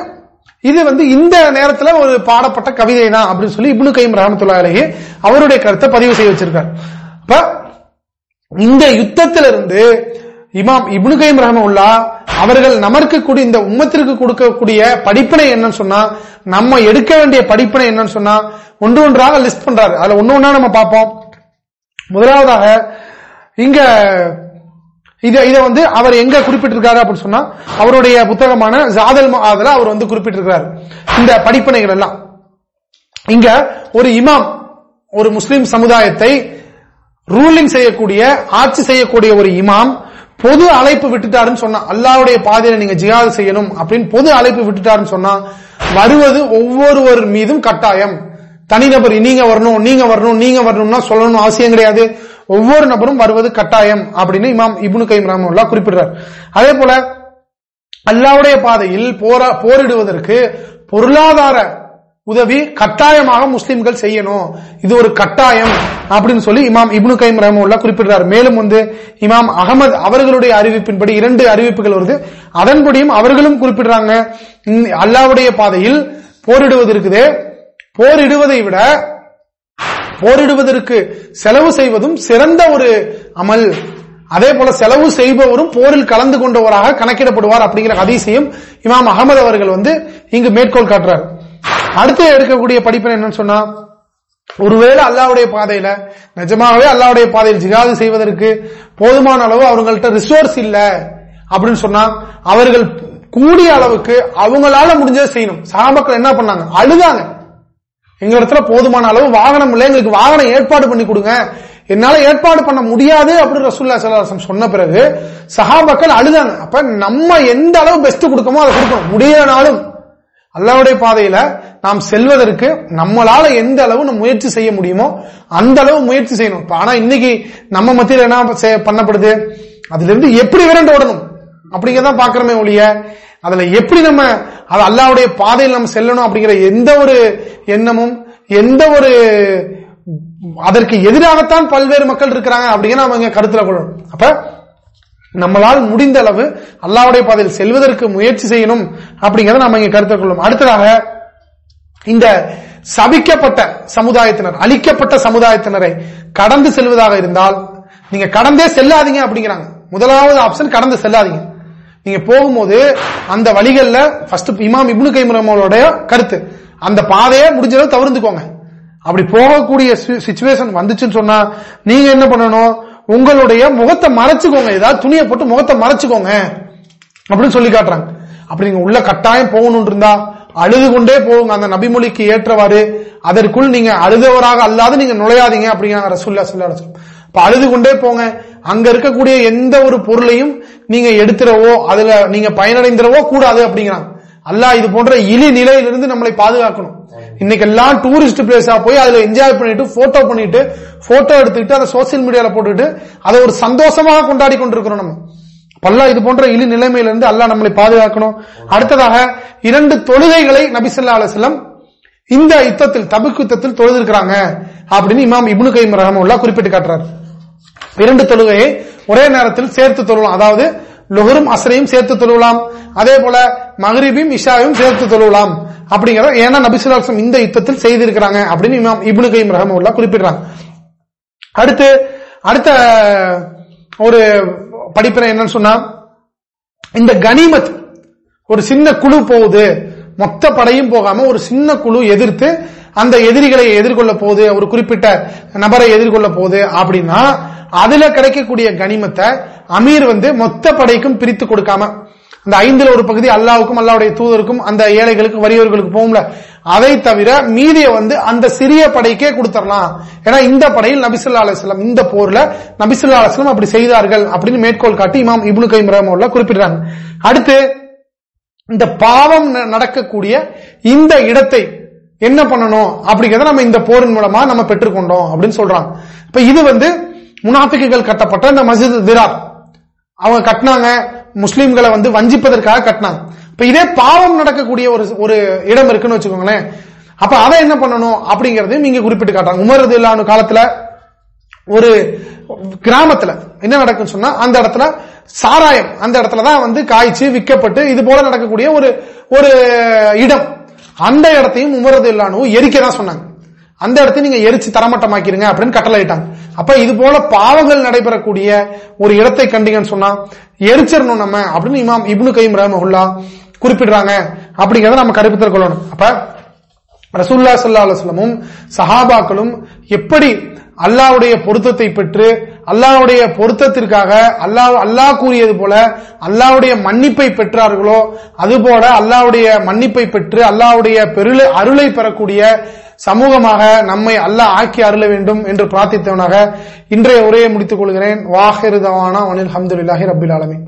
இது வந்து இந்த நேரத்துல ஒரு பாடப்பட்ட கவிதை தான் அப்படின்னு சொல்லி இப்னு கைம் ரஹமத்துல்லாலேயே அவருடைய கருத்தை பதிவு செய்ய வச்சிருக்காரு. அப்ப இந்த யுத்தத்திலிருந்து இமாம் இப்னு கைம் ரஹமுல்லா அவர்கள் நமக்கு இந்த உம்மத்திற்கு கொடுக்கக்கூடிய படிப்பினை என்னன்னு சொன்னா நம்ம எடுக்க வேண்டிய படிப்பினை என்னன்னு சொன்னா ஒன்று ஒன்றாக லிஸ்ட் பண்றாரு. அதுல ஒன்னு ஒன்னா நம்ம பார்ப்போம். முதலாவதாக இங்க இதை இதை வந்து அவர் எங்க குறிப்பிட்டிருக்காரு அப்படின்னு சொன்னா அவருடைய புத்தகமான ஜாதல் அதுல அவர் வந்து குறிப்பிட்டிருக்கிறார். இந்த படிப்பனைகள் எல்லாம். இங்க ஒரு இமாம் ஒரு முஸ்லிம் சமுதாயத்தை ரூலிங் செய்யக்கூடிய ஆட்சி செய்யக்கூடிய ஒரு இமாம் பொது அழைப்பு விட்டுட்டாருன்னு சொன்னா அல்லாவுடைய பாதையில நீங்க ஜியாது செய்யணும் அப்படின்னு பொது அழைப்பு விட்டுட்டாருன்னு சொன்னா வருவது ஒவ்வொருவர் மீதும் கட்டாயம். தனிநபர் நீங்க வரணும் நீங்க வரணும் நீங்க வரணும்னா சொல்லணும் அவசியம் கிடையாது. ஒவ்வொரு நபரும் வருவது கட்டாயம் அப்படின்னு இமாம் இபுனு கைம் ராமல்லா குறிப்பிடுறார். அதே போல அல்லாவுடைய பாதையில் போரா போரிடுவதற்கு பொருளாதார உதவி கட்டாயமாக முஸ்லிம்கள் செய்யணும். இது ஒரு கட்டாயம் அப்படின்னு சொல்லி இமாம் இப்னு கைம் ரஹமுல்லா குறிப்பிடுறார். மேலும் வந்து இமாம் அகமது அவர்களுடைய அறிவிப்பின்படி இரண்டு அறிவிப்புகள் வருது. அதன்படியும் அவர்களும் குறிப்பிடுறாங்க. அல்லாவுடைய பாதையில் போரிடுவது இருக்குது. போரிடுவதை விட போரிடுவதற்கு செலவு செய்வதும் சிறந்த ஒரு அமல். அதே போல செலவு செய்பவரும் போரில் கலந்து கொண்டவராக கணக்கிடப்படுவார் அப்படிங்கிற அதிசயம் இமாம் அகமது அவர்கள் வந்து இங்கு மேற்கோள் காட்டுறார். அடுத்து எடுக்கக்கூடிய படிப்பு என்னன்னு சொன்னா ஒருவேளை அல்லாவுடைய பாதையில நிஜமாகவே அல்லாவுடைய பாதையில் ஜிகாது செய்வதற்கு போதுமான அளவு அவங்கள்ட்ட ரிசோர்ஸ் இல்ல அப்படின்னு சொன்னா அவர்கள் கூடிய அளவுக்கு அவங்களால முடிஞ்சதை செய்யணும். சாமக்கள் என்ன பண்ணாங்க? அழுதாங்க. எங்களிடத்துல போதுமான அளவு வாகனம் இல்லை. எங்களுக்கு வாகனம் ஏற்பாடு பண்ணி கொடுங்க. என்னால ஏற்பாடு பண்ண முடியாது அப்படின்னு ரசூல்லா சலாசம் சொன்ன பிறகு சஹாபாக்கள் அழுதாங்க. அப்ப நம்ம எந்த அளவு பெஸ்ட் கொடுக்கமோ அதை கொடுக்கணும். முடியனாலும் அல்லாவுடைய பாதையில நாம் செல்வதற்கு நம்மளால எந்த அளவு நம்ம முயற்சி செய்ய முடியுமோ அந்த அளவு முயற்சி செய்யணும். ஆனா இன்னைக்கு நம்ம மத்தியில் என்ன பண்ணப்படுது? அதுல இருந்து எப்படி விரண்டு ஓடணும்? அப்படிங்கதான் பாக்குறமே ஒழிய அதுல எப்படி நம்ம அது அல்லாவுடைய பாதையில் நம்ம செல்லணும் அப்படிங்கிற எந்த ஒரு எண்ணமும் எந்த ஒரு அதற்கு எதிராகத்தான் பல்வேறு மக்கள் இருக்கிறாங்க அப்படிங்கிற அவங்க கருத்துல கொள்ளணும். அப்ப நம்மளால் முடிந்த அளவு அல்லாவுடைய பாதையில் செல்வதற்கு முயற்சி செய்யணும் அப்படிங்கறத நம்ம இங்க கருத்தில் கொள்ளும் அடுத்ததாக இந்த சபிக்கப்பட்ட சமுதாயத்தினர் அழிக்கப்பட்ட சமுதாயத்தினரை கடந்து செல்வதாக இருந்தால் நீங்க கடந்தே செல்லாதீங்க அப்படிங்கிறாங்க. முதலாவது ஆப்ஷன் கடந்து செல்லாதீங்க. நீங்க போகும்போது அந்த வழிகள்ல ஃபர்ஸ்ட் இமாம் இப்னு கைமுரமோட கருத்து. அந்த பாதையை முடிஞ்சளவு தவிர்த்துக்கோங்க. அப்படி போகக்கூடிய சுச்சுவேஷன் வந்துச்சுன்னு சொன்னா நீங்க என்ன பண்ணணும்? உங்களுடைய முகத்தை மறைச்சுக்கோங்க. ஏதாவது துணியை போட்டு முகத்தை மறைச்சுக்கோங்க. அப்படின்னு சொல்லி காட்டுறாங்க. அப்படி நீங்க உள்ள கட்டாயம் போகணும் இருந்தா அழுது கொண்டே போகுங்க அந்த நபிமொழிக்கு ஏற்றவாறு அதற்குள் நீங்க அழுதவராக அல்லாது நீங்க நுழையாதீங்க அப்படிங்கிறாங்க ரசூல்லா சொல்லா இப்ப அழுது கொண்டே போங்க. அங்க இருக்கக்கூடிய எந்த ஒரு பொருளையும் நீங்க எடுத்துறவோ அதுல நீங்க பயனடைந்துடவோ கூடாது அப்படிங்கிறாங்க அல்லாஹ் இது போன்ற இழி நிலையிலிருந்து நம்மளை பாதுகாக்கணும். இன்னைக்கு எல்லாம் டூரிஸ்ட் பிளேஸா போய் அதுல என்ஜாய் பண்ணிட்டு போட்டோ பண்ணிட்டு போட்டோ எடுத்துக்கிட்டு அதை சோசியல் மீடியால போட்டுட்டு அதை ஒரு சந்தோஷமாக கொண்டாடி கொண்டிருக்கிறோம் நம்ம. பல்லா இது போன்ற இழி நிலைமையிலிருந்து அல்லாஹ் நம்மளை பாதுகாக்கணும். அடுத்ததாக இரண்டு தொழுகைகளை நபிசல்லா அலுவலம் இந்த யுத்தத்தில் தபுக்கு யுத்தத்தில் தொழுதிருக்கிறாங்க. அப்படின்னு இமாம் இப்னு கைம் ரஹமுல்லா குறிப்பிட்டு காட்டுறாரு. இரண்டு தொழுகையை ஒரே நேரத்தில் சேர்த்து தொழலாம். அதாவது லொஹரும் அசரையும் சேர்த்து தொழுவலாம் அதே போல மகரிபையும் இஷாவையும் சேர்த்து தொழுவலாம் அப்படிங்கிற ஏன்னா நபிசுலாசம் இந்த யுத்தத்தில் செய்திருக்கிறாங்க அப்படின்னு இமாம் இப்னு கைம் ரஹமுல்லா குறிப்பிடுறாங்க. அடுத்து அடுத்த ஒரு படிப்பினை என்னன்னு சொன்னா இந்த கனிமத் ஒரு சின்ன குழு போகுது. மொத்த படையும் போகாம ஒரு சின்ன குழு எதிர்த்து அந்த எதிரிகளை எதிர்கொள்ள போகுது ஒரு குறிப்பிட்ட நபரை எதிர்கொள்ள போகுது அப்படின்னா அதுல கிடைக்கக்கூடிய கனிமத்தை அமீர் வந்து மொத்த படைக்கும் பிரித்து கொடுக்காம அந்த ஐந்துல ஒரு பகுதி அல்லாவுக்கும் அல்லாவுடைய தூதருக்கும் அந்த ஏழைகளுக்கு வறியவர்களுக்கு போகும்ல அதை தவிர மீதியை வந்து அந்த சிறிய படைக்கே கொடுத்துடலாம் ஏன்னா இந்த படையில் நபிசுல்லா அலிஸ்லாம் இந்த போர்ல நபிசுல்லா அலிஸ்லாம் அப்படி செய்தார்கள் அப்படின்னு மேற்கோள் காட்டி இமாம் இபுனு கைம் ரஹமுல்லா குறிப்பிடுறாங்க. அடுத்து இந்த பாவம் நடக்கக்கூடிய இந்த இடத்தை என்ன பண்ணணும்? அப்படிங்கறத நம்ம இந்த போரின் மூலமா நம்ம பெற்றுக்கொண்டோம் அப்படின்னு சொல்றாங்க. இப்ப இது வந்து முனாபிக்குகள் கட்டப்பட்ட இந்த மசித் திரார் அவங்க கட்டினாங்க. முஸ்லீம்களை வந்து வஞ்சிப்பதற்காக கட்டினாங்க. இப்ப இதே பாவம் நடக்கக்கூடிய ஒரு ஒரு இடம் இருக்குன்னு வச்சுக்கோங்களேன். அப்ப அதை என்ன பண்ணணும்? அப்படிங்கறதையும் நீங்க குறிப்பிட்டு காட்டுறாங்க. உமரது இல்லாத காலத்துல ஒரு கிராமத்துல என்ன நடக்குன்னு சொன்னா அந்த இடத்துல சாராயம் அந்த இடத்துல தான் வந்து காய்ச்சி விற்கப்பட்டு இது போல நடக்கக்கூடிய ஒரு ஒரு இடம். அந்த இடத்தையும் உமரது இல்லானு எரிக்கதான் சொன்னாங்க. அந்த இடத்தை நீங்க எரிச்சு தரமட்டமாக்கிருங்க அப்படின்னு கட்டளையிட்டாங்க. அப்ப இது போல பாவங்கள் நடைபெறக்கூடிய ஒரு இடத்தை கண்டிங்கன்னு சொன்னா எரிச்சிடணும் நம்ம அப்படின்னு இமாம் இப்னு கைம் ரஹமஹுல்லா குறிப்பிடுறாங்க. அப்படிங்கறத நம்ம கருப்பத்தில் கொள்ளணும். அப்ப ரசூல்லா சல்லா அலுவலமும் சஹாபாக்களும் எப்படி அல்லாவுடைய பொருத்தத்தை பெற்று அல்லாவுடைய பொருத்தத்திற்காக அல்லாஹ் அல்லாஹ் கூறியது போல அல்லாவுடைய மன்னிப்பை பெற்றார்களோ அதுபோல அல்லாவுடைய மன்னிப்பை பெற்று அல்லாவுடைய பெருளை அருளை பெறக்கூடிய சமூகமாக நம்மை அல்லாஹ் ஆக்கி அருள வேண்டும் என்று பிரார்த்தித்தவனாக இன்றைய உரையை முடித்துக் கொள்கிறேன். வாஹிருதவானா அனில் அஹமதுல்லாஹி ரபில் ஆலமி